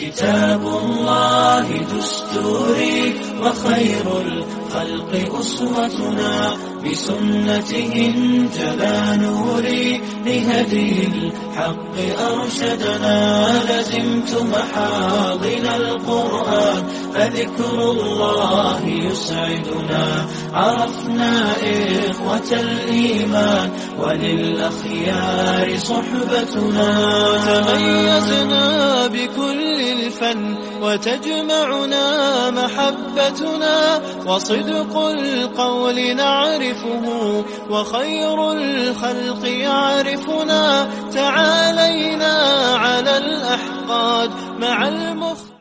كتاب الله دستوري وخير الخلق أسوتنا بسنته جلا نوري لهدي الحق أرشدنا لزمت محاضن القرآن فذكر الله يسعدنا. عرفنا إخوة الإيمان وللأخيار صحبتنا. تميزنا بكل الفن وتجمعنا محبتنا. وصدق القول نعرفه وخير الخلق يعرفنا. تعالينا على الأحقاد مع المختار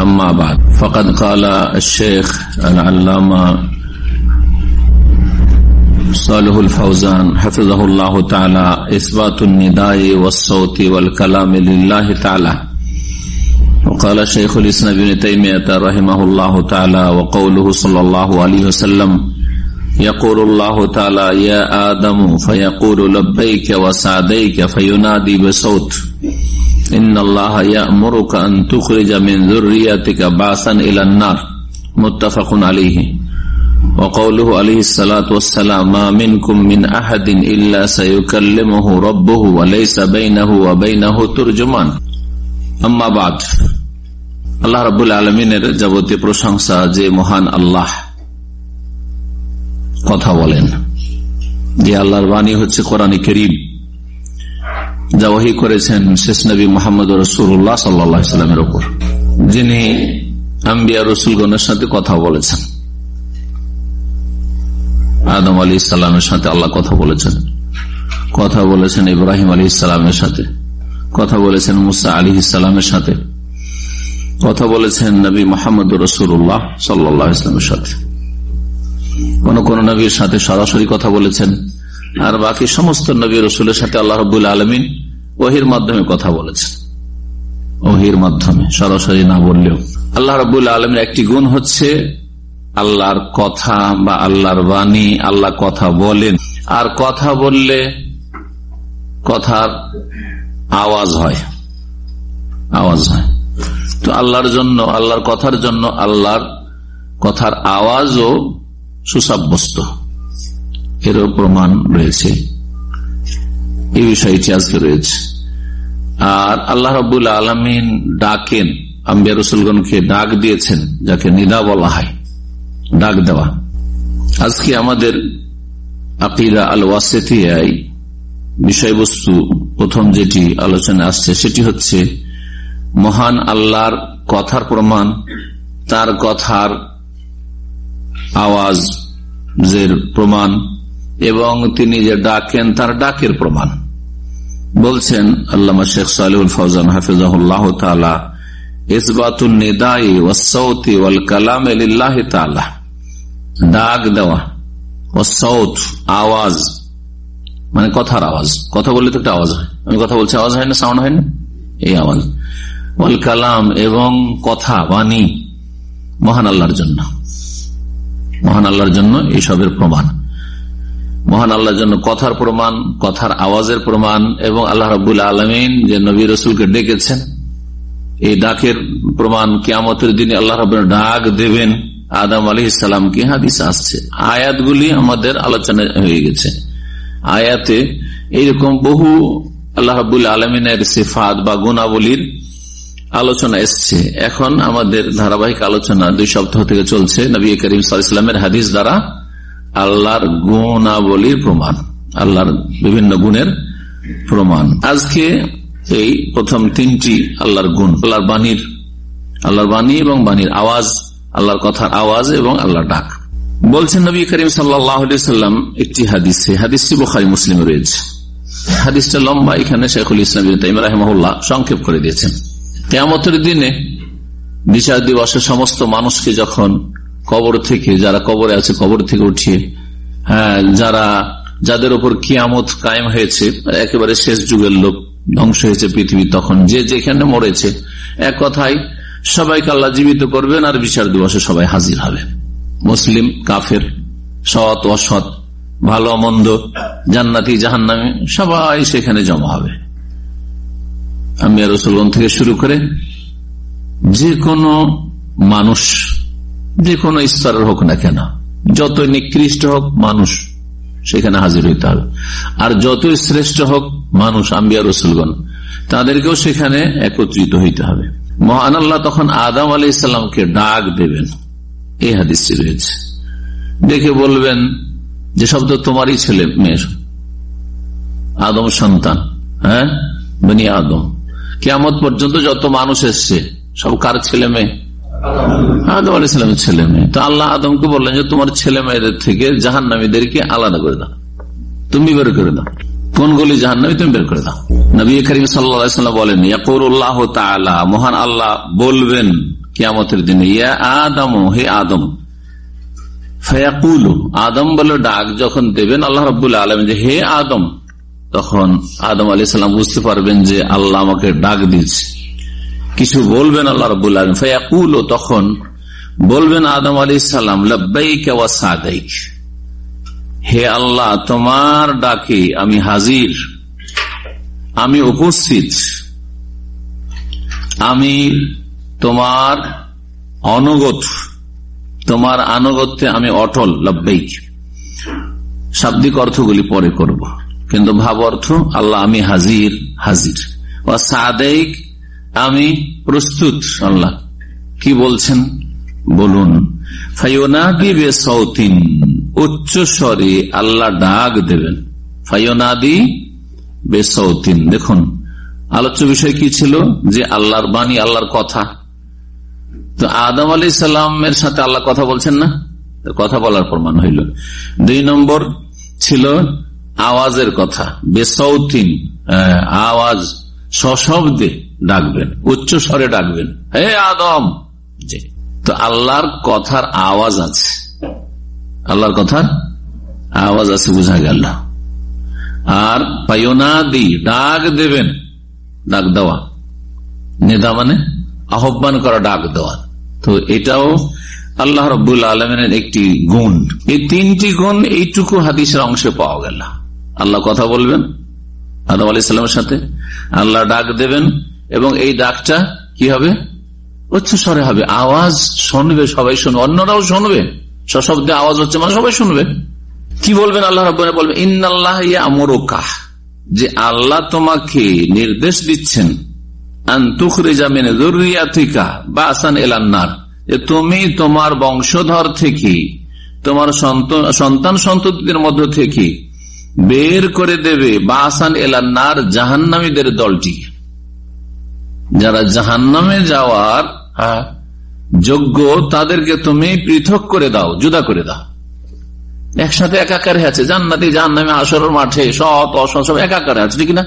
أما بعد فقد قال الشيخ العلامة صالح الفوزان حفظه الله تعالى إثبات النداء والصوت والكلام لله تعالى. وقال شيخ الإسلام بن تيمية رحمه الله تعالى وقوله صلى الله عليه وسلم يقول الله تعالى يا آدم فيقول لبيك وسعديك فينادي بصوت. إن الله يأمرك أن تخرج من ذريتك بعثا إلى النار متفق عليه وقوله عليه الصلاة والسلام ما منكم من أحد إلا سيكلمه ربه وليس بينه وبينه ترجمان أما بعد আল্লাহ রবুল আলমিনের যাবতীয় প্রশংসা যে মহান আল্লাহ কথা বলেন যে আল্লাহর বাণী হচ্ছে কোরআন করিম যা ওহি করেছেন শেষ নবী মোহাম্মদ রসুল্লাহ সাল্লামের ওপর যিনি আম্বিয়া রসুলগণের সাথে কথা বলেছেন। আদম আলী ইসলামের সাথে আল্লাহ কথা বলেছেন। কথা বলেছেন ইব্রাহিম আলী ইসলামের সাথে। কথা বলেছেন মুসা আলী ইসলামের সাথে। কথা বলেছেন নবী মোহাম্মদ রসুল্লাহ সাল্লাহ ইসলামের সাথে। কোন কোন নবীর সাথে সরাসরি কথা বলেছেন। আর বাকি সমস্ত নবী রসুলের সাথে আল্লাহ রবুল আলমিন ওহির মাধ্যমে কথা বলেছেন। ওহির মাধ্যমে, সরাসরি না বললেও। আল্লাহ রবুল আলমের একটি গুণ হচ্ছে আল্লাহর কথা বা আল্লাহর বাণী, আল্লাহ কথা বলেন। আর কথা বললে কথার আওয়াজ হয়। আওয়াজ হয়। তো আল্লাহর জন্য, আল্লাহর কথার জন্য আল্লাহর কথার আওয়াজও সুসাব্যস্ত। এরও প্রমাণ রয়েছে। এই বিষয়টি আজকে রয়েছে। আর আল্লাহ রবুল আলমিন ডাকেন, আম্বিয়া রসুলগণকে ডাক দিয়েছেন, যাকে নিদা বলা হয়, ডাক দেওয়া। আজকে আমাদের আকিরা আল ওয়াসেতিয়াই বিষয়বস্তু প্রথম যেটি আলোচনা আসছে, সেটি হচ্ছে মহান আল্লাহর কথার প্রমাণ, তার কথার আওয়াজ প্রমাণ এবং তিনি যে ডাকেন, তার ডাকের প্রমাণ। বলছেন আল্লামা শেখ সালিউল ফৌজান ওয়াসৌতি ওয়াল কালাম ডাক দেওয়া আওয়াজ মানে কথার আওয়াজ। কথা তো আওয়াজ হয়। আমি কথা বলছি, আওয়াজ হয় না সাউন্ড হয় না এই আওয়াজ। ওয়াল কালাম এবং কথা, বাণী, মহান আল্লাহর জন্য। মহান আল্লাহর জন্য এইসবের প্রমাণ। মহান আল্লাহর জন্য কথার প্রমাণ, কথার আওয়াজের প্রমাণ, এবং আল্লাহ রবুল্লা আলমিন যে নবী রসুলকে ডেকেছেন, এই ডাকের প্রমাণ কিয়ামতের দিনে আল্লাহ রব ডাক দেবেন। আদম আলী ইসলামকে হাদিস আসছে? আয়াতগুলি আমাদের আলোচনা হয়ে গেছে। আয়াতে এইরকম বহু আল্লাহ রবুল্লা আলমিনের সিফাত বা গুণাবলীর আলোচনা এসছে। এখন আমাদের ধারাবাহিক আলোচনা দুই সপ্তাহ থেকে চলছে। নবী করিম সাল্লামের হাদিস দ্বারা আল্লাহর গুণাবলীর প্রমাণ, আল্লাহর বিভিন্ন গুণের প্রমাণ। আজকে এই প্রথম তিনটি আল্লাহর গুণ, আল্লাহর বাণীর, আল্লাহর বাণী এবং বাণীর আওয়াজ, আল্লাহর কথার আওয়াজ এবং আল্লাহর ডাক। বলছেন নবী করিম সাল্লাম একটি হাদিসে, হাদিসটি বোখারি মুসলিম রয়েছে। হাদিসটা লম্বা, এখানে শেখুল ইসলাম রাহেমহল্লা সংক্ষেপ করে দিয়েছেন। কেমতের দিনে বিচার দিবসে সমস্ত মানুষকে যখন কবর থেকে, যারা কবরে আছে, কবর থেকে উঠিয়ে হ্যাঁ যারা, যাদের উপর কিয়ামত কায়েম হয়েছে, একেবারে শেষ যুগের লোক ধ্বংস হয়েছে পৃথিবী তখন। যে যেখানে মরেছে, এক কথায় সবাইকে আল্লাহ জীবিত করবেন আর বিচার দিবসে সবাই হাজির হবে। মুসলিম, কাফের, সৎ, অসৎ, ভালো, মন্দ, জান্নাতি, জাহান্নামে, সবাই সেখানে জমা হবে। আমি রসুলগঞ্জ থেকে শুরু করে যে কোনো মানুষ যে কোনো স্তরের হোক না কেন যত নিকৃষ্ট হোক মানুষ সেখানে হাজির হইতে হবে। আর যতই শ্রেষ্ঠ হোক মানুষ, আম্বিয়া রসুলগণ, তাদেরকেও সেখানে একত্রিত হইতে হবে। মহান আল্লাহ তখন আদাম আলি ইসলামকে ডাক দেবেন। এই হাদিসটি রয়েছে। দেখে বলবেন যে শব্দ তোমারই ছেলে, মেয়ের। আদম সন্তান হ্যাঁ? বনি আদম। কেমন পর্যন্ত যত মানুষ এসছে, সব কার ছেলে, মেয়ে? আদম আলি সালামের ছেলে মেয়ে। তো আল্লাহ আদমকে বললেন যে, তোমার ছেলে মেয়েদের থেকে জাহান নামীদেরকে আলাদা করে দাও। তুমি বের করে দাও। কোন গলি জাহান নামী তুমি বের করে দাও। নবী করিম সাল্লাম বলেন, ইয়াকুরুল্লাহ মহান আল্লাহ বলবেন কিয়ামতের দিনে, ইয়া আদম, হে আদম। আদম বলে ডাক যখন দেবেন আল্লাহ রবুল্লাহ আলম যে, হে আদম। তখন আদম আলি সাল্লাম বুঝতে পারবেন যে, আল্লাহ আমাকে ডাক দিচ্ছে কিছু বলবেন আল্লাহ রবুল্লাহ ফয়াকুল, তখন বলবেন আদম আলী সাল্লাম লব্বাইক হে আল্লাহ, তোমার ডাকে আমি হাজির। আমি উপস্থিত। আমি তোমার অনগত, তোমার আনুগত্যে আমি অটল, লব্বাইক। শাব্দিক অর্থগুলি পরে করব। কিন্তু ভাব অর্থ, আল্লাহ আমি হাজির হাজির। ও সাদেক আমি প্রস্তুত, আল্লাহ। কি বলছেন? বলুন ফাইনাদি বেসৌতিন উচ্চ স্বরে আল্লাহ ডাক দেবেন। ফাইনাদি বেসৌতিন দেখুন, আলোচ্য বিষয় কি ছিল? যে আল্লাহর বাণী, আল্লাহর কথা। তো আদম আলি সাল্লামের সাথে আল্লাহ কথা বলছেন না? কথা বলার প্রমাণ হইল। দুই নম্বর ছিল আওয়াজের কথা বেসৌতিন আওয়াজ। সশব্দে ডাকবেন, উচ্চ স্বরে ডাকবেন, হে আদম! তো আল্লাহর কথার আওয়াজ আছে। আল্লাহর কথার আওয়াজ আছে, বোঝা গেল। আর পায়োনাদি ডাক দেবেন, ডাক দেওয়া। নেদা মানে আহ্বান করা, ডাক দেওয়া। তো এটাও আল্লাহ রব্বুল আলমের একটি গুণ। এই তিনটি গুণ এইটুকু হাদিসের অংশে পাওয়া গেল। আল্লাহ কথা বলবেন আদম আলি সাল্লামের সাথে। আল্লাহ ডাক দেবেন এবং এই ডাকটা কি হবে? উচ্চ স্বরে হবে। আওয়াজ শুনবে, সবাই শুনবে। অন্যরাও শুনবে। সশব্দে আওয়াজ হচ্ছে মানে সবাই শুনবে। কি বলবেন? আল্লাহ রব্বানে বলবেন ইন্নআল্লাহ আমরকাহ যে আল্লাহ তোমাকে নির্দেশ দিচ্ছেন তুমি তোমার বংশধর থেকে, তোমার সন্তান সন্ততিদের মধ্য থেকে বের করে দেবে, বাসান এলান্নার জাহান্নামীদের দলটি। যারা জাহান্নামে যাওয়ার যোগ্য, তাদেরকে তুমি পৃথক করে দাও, জুদা করে দাও। একসাথে একাকারে আছে, জান্নাতি, জাহান্নামে আসরের মাঠে, সৎ, অসৎ, সব একাকারে আছে, ঠিক না?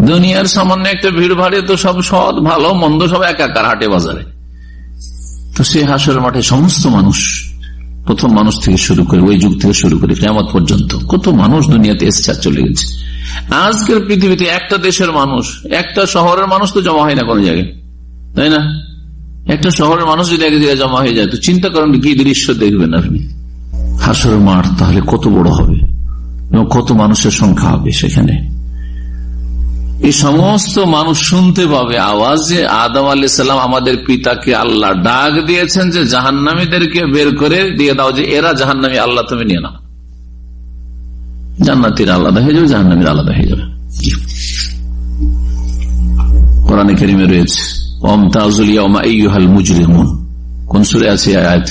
দুনিয়ার সামান্য একটা ভিড় ভাড়ে তো সব সৎ, ভালো, মন্দ সব একাকার হাটে বাজারে। তো সেই হাসরের মাঠে সমস্ত মানুষ প্রথম মানুষ থেকে শুরু করে, ওই যুগ থেকে শুরু করে কেমন পর্যন্ত কত মানুষ দুনিয়াতে এসছে চলে গেছে। আজকের পৃথিবীতে একটা দেশের মানুষ, একটা শহরের মানুষ তো জমা হয় না কোনো জায়গায়, তাই না? একটা শহরের মানুষ যদি এক জায়গায় জমা হয়ে যায়, তো চিন্তা করেন কি দৃশ্য দেখবেন আপনি? হাসর মাঠ তাহলে কত বড় হবে এবং কত মানুষের সংখ্যা হবে সেখানে? এই সমস্ত মানুষ শুনতে পাবে আওয়াজ যে আদম আলি সাল্লাম আমাদের পিতাকে আল্লাহ ডাক দিয়েছেন যে জাহান্নামীদেরকে বের করে দিয়ে দাও যে এরা জাহান্নামী, আল্লাহ তুমি নিয়ে নাও। জান্নাতির আলাদা হয়ে যাবে, জাহান্নামীর আলাদা হয়ে যাবে। কোরআনে কেরিমে রয়েছে অমতাজুলিয়াল মুজরিমুন। কোন সুরে আছে আয়াত?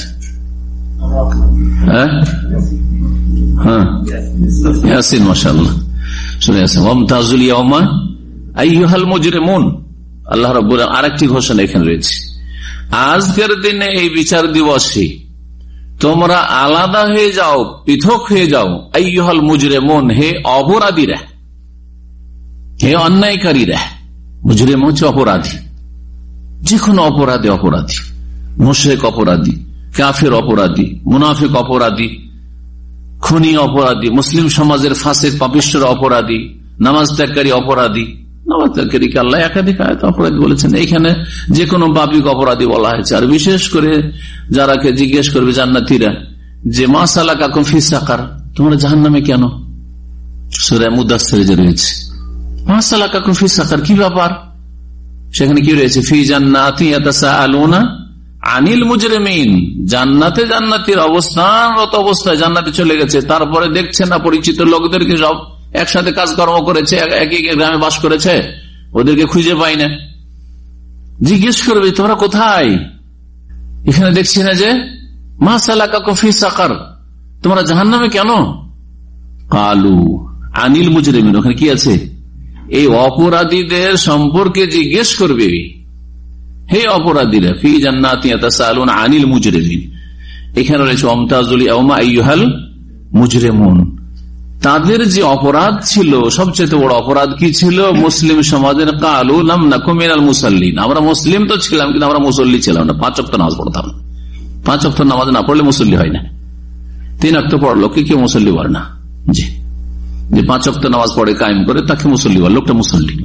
হ্যাঁ? হ্যাঁ। মুজরিমুন। আল্লাহ রব আরেকটি ঘোষণা এখানে রয়েছে। আজকের দিনে এই বিচার দিবসে তোমরা আলাদা হয়ে যাও, পৃথক হয়ে যাও। আইহাল মুজরে মন হে অপরাধীরা, হে অন্যায়কারীরা মুজরে হচ্ছে অপরাধী। যে কোনো অপরাধী অপরাধী মুশেক অপরাধী, কাফের অপরাধী, মুনাফিক অপরাধী, খুনি অপরাধী, মুসলিম সমাজের ফাঁসে পাপিশ্বর অপরাধী নামাজ ত্যাগকারী অপরাধী আল্লাহ একাধিক অপরাধী বলেছেন। এইখানে যে কোনো বাপিক অপরাধী বলা হয়েছে। আর বিশেষ করে যারাকে জিজ্ঞেস করবে জান্নাতিরা যে মাসালা ফিসাকার তোমরা জাহান নামে কেন মুদাসের যে রয়েছে। মাসালা ফিসাকার কি ব্যাপার? সেখানে কি রয়েছে? ফি জান্নাতি আলোনা আনিল জান্নাতে অবস্থায় জান্নাতে চলে গেছে। তারপরে দেখছে না পরিচিত লোকদেরকে সব একসাথে কাজকর্ম করেছে একই গ্রামে বাস করেছে, ওদেরকে খুঁজে পাই না। জিজ্ঞেস করবে, তোমরা কোথায়? এখানে দেখছি না যে মাসালা কফি সাকার, তোমরা জাহান নামে কেন? কালু আনিল মুজরেমিন, ওখানে কি আছে? এই অপরাধীদের সম্পর্কে জিজ্ঞেস করবে। হে অপরাধীরা, ফি জান্নাতি আনিল মুজরেমিন, এখানে রয়েছে অমতাজুল মুজরেমুন। তাদের যে অপরাধ ছিল, সবচেয়ে বড় অপরাধ কি ছিল? মুসলিম সমাজের কালু নামিনাল মুসল্লিন। আমরা মুসলিম তো ছিলাম, কিন্তু আমরা মুসল্লি ছিলাম না। পাঁচ অক্ট নামাজ পড়তাম। পাঁচ অক্ট নামাজ না পড়লে মুসল্লি হয় না। তিন অক্ট পড়ল কে কেউ মুসল্লি বলে না। জি। যে পাঁচ অক্ট নামাজ পড়ে, কায়েম করে, তাকে মুসল্লি বলে। লোকটা মুসল্লি।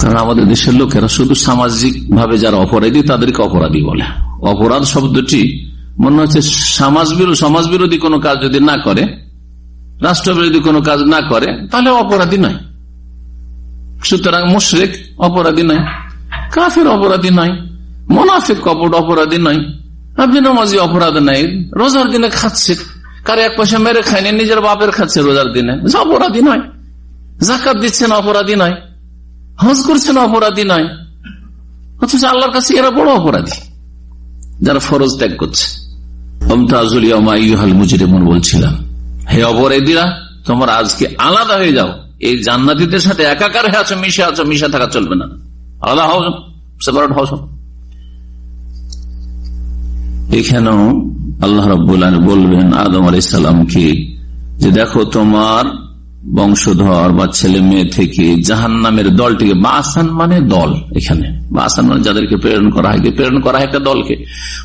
কারণ আমাদের দেশের লোকেরা শুধু সামাজিক ভাবে যারা অপরাধী, তাদেরকে অপরাধী বলে। অপরাধ শব্দটি মনে হচ্ছে সমাজ বিরোধী কোনো কাজ যদি না করে রাষ্ট্রবিরোধী কোনো কাজ না করে, তাহলে অপরাধী নয়। সুতরাং মুশরেক অপরাধী নয়, কাফের অপরাধী নয়, মোনাফিক কপট অপরাধী নয় আপনি নামাজি অপরাধ নাই, রোজার দিনে খাচ্ছে, কার এক পয়সা মেরে খায়নি, নিজের বাপের খাচ্ছে রোজার দিনে অপরাধী নয়, জাকাত দিচ্ছেন অপরাধী নয়, হজ করছেন অপরাধী নয়, অথচ আল্লাহর কাছে এরা বড় অপরাধী, যারা ফরজ ত্যাগ করছে। মুজরিমন বলছিলাম হে অপরাধীরা, তোমরা আজকে আলাদা হয়ে যাও। এই জান্নাতিদের সাথে একাকার হয়ে আছো, মিশে আছো, মিশে থাকা চলবে না। আলাদা হও সেপারেট হও এখানেও আল্লাহ রব্বুল বলবেন, আদম আলি সাল্লামকে যে দেখো তোমার বংশধর বা ছেলে মেয়ে থেকে জাহান নামের দলটিকে বাসান মানে দল এখানে। বাসান মানে যাদেরকে প্রেরণ করা হয় প্রেরণ করা হয় একটা দলকে।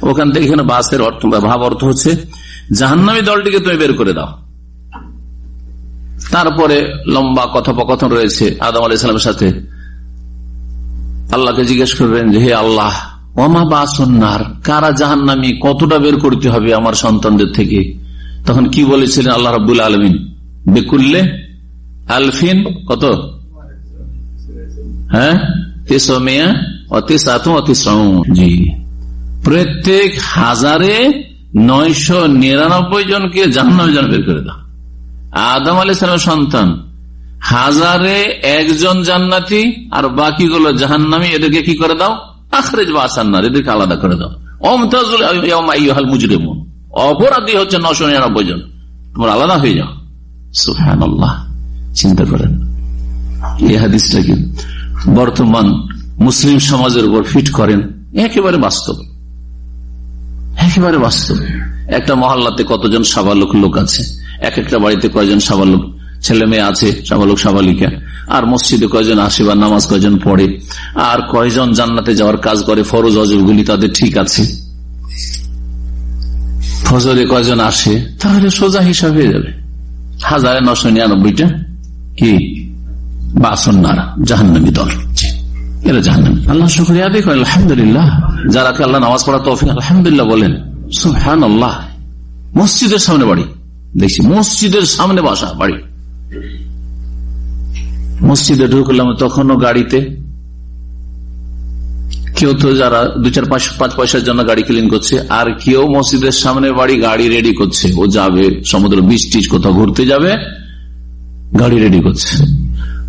ওখান থেকে এখানে বাসের অর্থ ভাব অর্থ হচ্ছে, জাহান্নামী দলটিকে তুমি বের করে দাও। তারপরে লম্বা কথোপকথন রয়েছে আদম আলি সালামের সাথে। আল্লাহকে জিজ্ঞেস করবেন যে, হে আল্লাহ অমা বাসন্নার, কারা জাহান্নামি, কতটা বের করতে হবে আমার সন্তানদের থেকে? তখন কি বলেছিলেন আল্লাহ রবুল আলমিন? বেকুল্লে আলফিন, কত? হ্যাঁ? তেসমিয়া জি। প্রত্যেক হাজারে নয়শো নিরানব্বই জনকে জাহান্ন বের করে দাও। আদম আলি সন্তান। হাজারে একজন জান্নাতি আর বাকিগুলো জাহান্নামি, এদেরকে কি করে দাও? আখরেজ বা আসান্নার, এদেরকে আলাদা করে দাও। অপরাধী হচ্ছে নশো নিরানব্বই জন। আলাদা হয়ে যাও। চিন্তা করেন। বর্তমান মুসলিম সমাজের উপর ফিট করেন? একেবারে বাস্তব। একেবারে বাস্তব। একটা মহল্লাতে কতজন সাবালক লোক আছে? এক একটা বাড়িতে কয়জন সাবালক ছেলে মেয়ে আছে, সাবালক, সাবালিকা। আর মসজিদে কয়জন আসে বা নামাজ কয়জন পড়ে। আর কয়জন জান্নাতে যাওয়ার কাজ করে, ফরজ অজবগুলি তাদের ঠিক আছে। ফজরে কয়জন আসে, তাহলে সোজা হিসাব হয়ে যাবে। হাজারে নশো নিরানব্বইটা কি? বাসন্নারা জাহান্নামী দল। এরা আল্লাহ শুক্রিয়া করেন, আলহামদুলিল্লাহ। যারা আল্লাহ নামাজ পড়া তৌফিক, আলহামদুলিল্লাহ বলেন সুহান মসজিদের সামনে বাড়ি। দেখছি মসজিদের সামনে বাসা, বাড়ি। মসজিদে ঢুকলাম তখনও গাড়িতে। কেউ তো যারা দু চার পাঁচ পাঁচ পয়সার জন্য গাড়ি ক্লিন করছে, আর কেউ মসজিদের সামনে বাড়ি গাড়ি রেডি করছে। ও যাবে, সমুদ্র বিচ টিচ কোথাও ঘুরতে যাবে, গাড়ি রেডি করছে।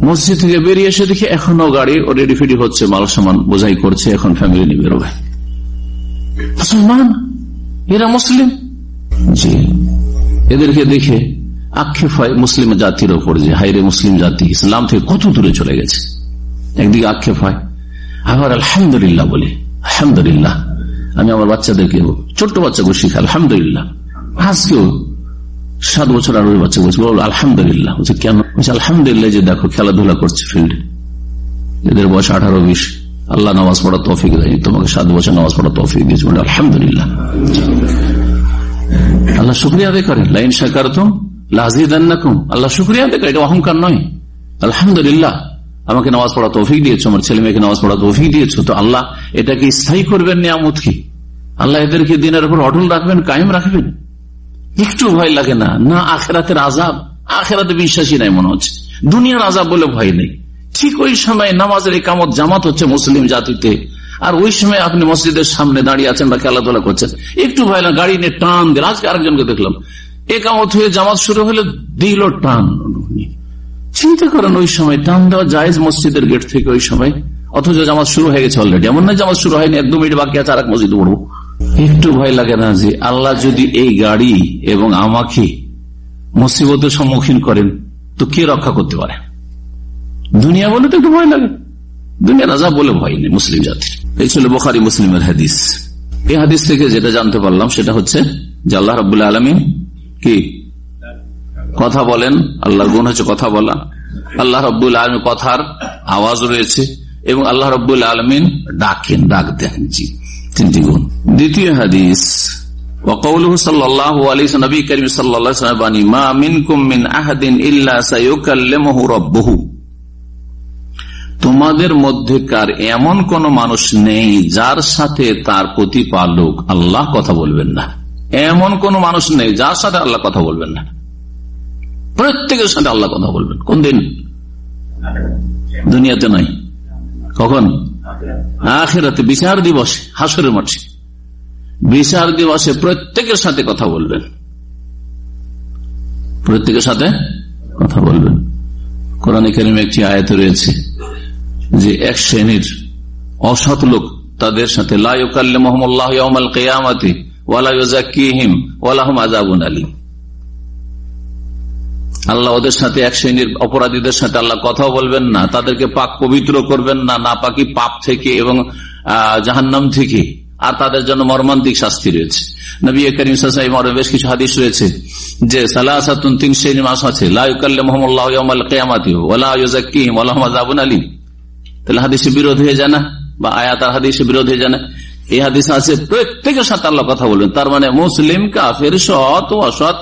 মসজিদ থেকে বেরিয়ে এসে দেখি এখনও গাড়ি ও রেডি ফেডি হচ্ছে, মাল সামান বোঝাই করছে, এখন ফ্যামিলি নিয়ে বেরোবে। মুসলমান? এরা মুসলিম? জি। এদেরকে দেখে আক্ষেপ হয় মুসলিম জাতির ওপর যে হাইরে মুসলিম জাতি, ইসলাম থেকে কত দূরে চলে গেছে। একদিকে আক্ষেপ হয়, আবার আলহামদুলিল্লাহ বলি, আলহামদুলিল্লাহ। আমি আমার বাচ্চাদেরকে ছোট্ট বাচ্চাকে শিখা আলহামদুলিল্লাহ। আজকেও সাত বছর আর বাচ্চা বলছে, বল আলহামদুলিল্লাহ। বলছে, কেন? বলছে, আলহামদুলিল্লাহ যে দেখো, খেলাধুলা করছে ফিল্ডে এদের বয়স আঠারো, বিশ। আল্লাহ নামাজ পড়া তৌফিক দেয়নি। তোমাকে সাত বছর নামাজ পড়া তৌফিক দিয়েছে। আলহামদুলিল্লাহ। আল্লাহ শুক্রিয়া আদায় করেন। লাইন শাকার তুম লাজিদান্নাকুম। আল্লাহ শুক্রিয়া আদায় করে এটা অহংকার নয়। আলহামদুলিল্লাহ, আমাকে নামাজ পড়া তৌফিক দিয়েছ, আমার ছেলে মেয়েকে নামাজ পড়া তৌফিক দিয়েছ। তো আল্লাহ, এটাকে স্থায়ী করবেন নিয়ামত কি? আল্লাহ এদেরকে দিনের উপর অটল রাখবেন, কায়েম রাখবেন। একটু ভয় লাগে না না আখেরাতের আজাব আখেরাতে বিশ্বাসী নাই মনে হচ্ছে। দুনিয়ার আজাব বলে ভয় নেই। ঠিক ওই সময় নামাজের কামত জামাত হচ্ছে মুসলিম জাতিতে। আর ওই সময় আপনি মসজিদের সামনে দাঁড়িয়ে আছেন বা খেলাধুলা করছেন? একটু ভয় না, গাড়ি নিয়ে টান দিল। আজকে আরেকজনকে দেখলাম। একামত হয়ে জামাত শুরু হলে দিল টান। চিন্তা করেন ওই সময়, টান দেওয়া যায় মসজিদের গেট থেকে ওই সময়। অথচ জামাত শুরু হয়ে গেছে অলরেডি এমন না জামাত শুরু হয়নি এক দু মিনিট বাকি আছে আর এক মসজিদ পড়ব। একটু ভয় লাগে না যে আল্লাহ যদি এই গাড়ি এবং আমাকে মুসিবতের সম্মুখীন করেন, তো কে রক্ষা করতে পারে? দুনিয়া বলে তো একটু ভয় লাগে। দুনিয়া রাজা বলে ভয় নেই মুসলিম জাতির এই ছিল বোখারি মুসলিমের হাদিস এই হাদিস থেকে যেটা জানতে পারলাম সেটা হচ্ছে যে আল্লাহ রবাহ আলমী কি কথা বলেন আল্লাহর গুণ হচ্ছে কথা বলা আল্লাহ রব্বুল আলমী কথার আওয়াজ রয়েছে এবং আল্লাহ রব্বুল আলমিন ডাকেন ডাক দেন জি তিনটি গুণ দ্বিতীয় হাদিস وقوله صلى الله عليه وسلم نبي كريم صلى الله عليه وسلم ما منكم من أحد إلا سيكلمه ربه তোমাদের মধ্যেকার এমন কোন মানুষ নেই যার সাথে তার প্রতিপালক আল্লাহ কথা বলবেন না। এমন কোন মানুষ নেই যার সাথে আল্লাহ কথা বলবেন না। প্রত্যেকের সাথে আল্লাহ কথা বলবেন। কোন দিন? দুনিয়াতে নাই কখন? আখেরাতে, বিচার দিবসে, হাসরের মাঠে। বিচার দিবসে প্রত্যেকের সাথে কথা বলবেন। প্রত্যেকের সাথে কথা বলবেন। কোরআন কেরিম একটি আয়ত রয়েছে। যে এক শ্রেণির অসৎ লোক তাদের সাথে কেয়ামতি ওয়ালাহিম ওয়ালাহম আজাবুন আলী আল্লাহ ওদের সাথে এক শ্রেণির অপরাধীদের সাথে আল্লাহ কথাও বলবেন না, তাদেরকে পাক পবিত্র করবেন না না পাকি পাপ থেকে এবং জাহান্নাম থেকে, আর তাদের জন্য মর্মান্তিক শাস্তি রয়েছে। নবী করিম বেশ কিছু হাদিস রয়েছে যে সালাহাতুন তিন শ্রেণি মাস আছে লাউকাল্লে মোহাম্মদ কেয়ামাতি ওলা ইউজাকিম ওলাহমাজাবুন আলী তাহলে হাদিসে বিরোধ হয়ে যায় না? বা আয়াত আর হাদিসে বিরোধ হয়ে যায় না? এই হাদিস আছে প্রত্যেকের সাথে আল্লাহ কথা বলবেন। তার মানে মুসলিম, কাফের, সৎ ও অসৎ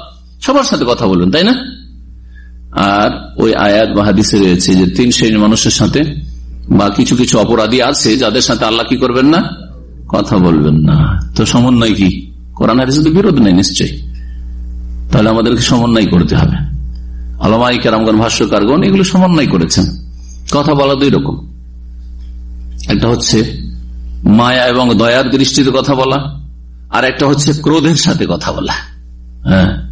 সবার সাথে কথা বলবেন, তাই না? আর ওই আয়াত বা হাদিসে রয়েছে যে তিন শ্রেণির মানুষের সাথে বা কিছু কিছু অপরাধী আছে, যাদের সাথে আল্লাহ কি করবেন না? কথা বলবেন না। তো সমন্বয় কি? কোরআন হাদিসে তো বিরোধ নেই, নিশ্চয়ই। তাহলে আমাদেরকে সমন্বয় করতে হবে। আলমাই কেরামগণ, ভাষ্যকারগণ এগুলো সমন্বয় করেছেন। কথা বলা দুই রকম। একটা হচ্ছে মায়া এবং দয়ার দৃষ্টিতে কথা বলা, আর একটা হচ্ছে ক্রোধের সাথে কথা বলা। হ্যাঁ?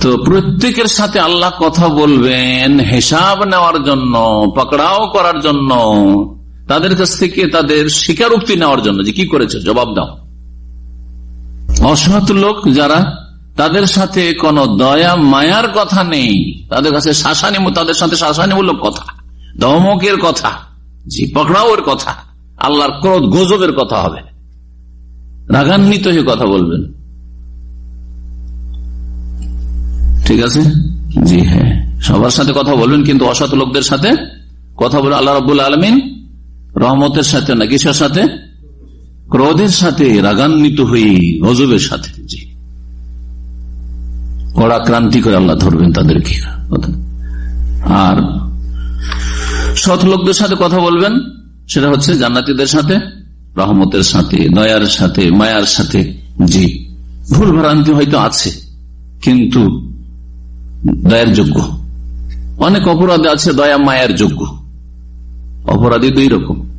তো প্রত্যেকের সাথে আল্লাহ কথা বলবেন, হিসাব নেওয়ার জন্য, পকড়াও করার জন্য, তাদের কাছ থেকে তাদের স্বীকারোক্তি নেওয়ার জন্য। যে কি করেছে? জবাব দাও। অসৎ লোক যারা তাদের সাথে কোন দয়া, মায়ার কথা নেই, তাদের কাছে শাসানি তাদের সাথে শাসানিমূলক কথা দমকের কথা। জি, পকড়াওয়ের কথা, আল্লাহর ক্রোধ গজবের কথা হবে। রাগান্বিত হয়ে কথা বলবেন। ঠিক আছে? জি হ্যাঁ। সবার সাথে কথা বলবেন, কিন্তু অসৎ লোকদের সাথে কথা বলে আল্লাহ রবুল আলমিন রহমতের সাথে, না কিসের সাথে? ক্রোধের সাথে, রাগান্বিত হয়ে গজবের সাথে, জি। কড়া ক্রান্তি করে আল্লাহ ধরবেন তাদেরকে। আর সৎ লোকদের সাথে কথা বলবেন, সেটা হচ্ছে জান্নাতিদের সাথে, রহমতের সাথে, দয়ার সাথে, মায়ার সাথে। জি, ভুল ভ্রান্তি হয়তো আছে, কিন্তু দয়ার যোগ্য। অনেক অপরাধ আছে, দয়া, মায়ার যোগ্য। অপরাধী দুই রকম।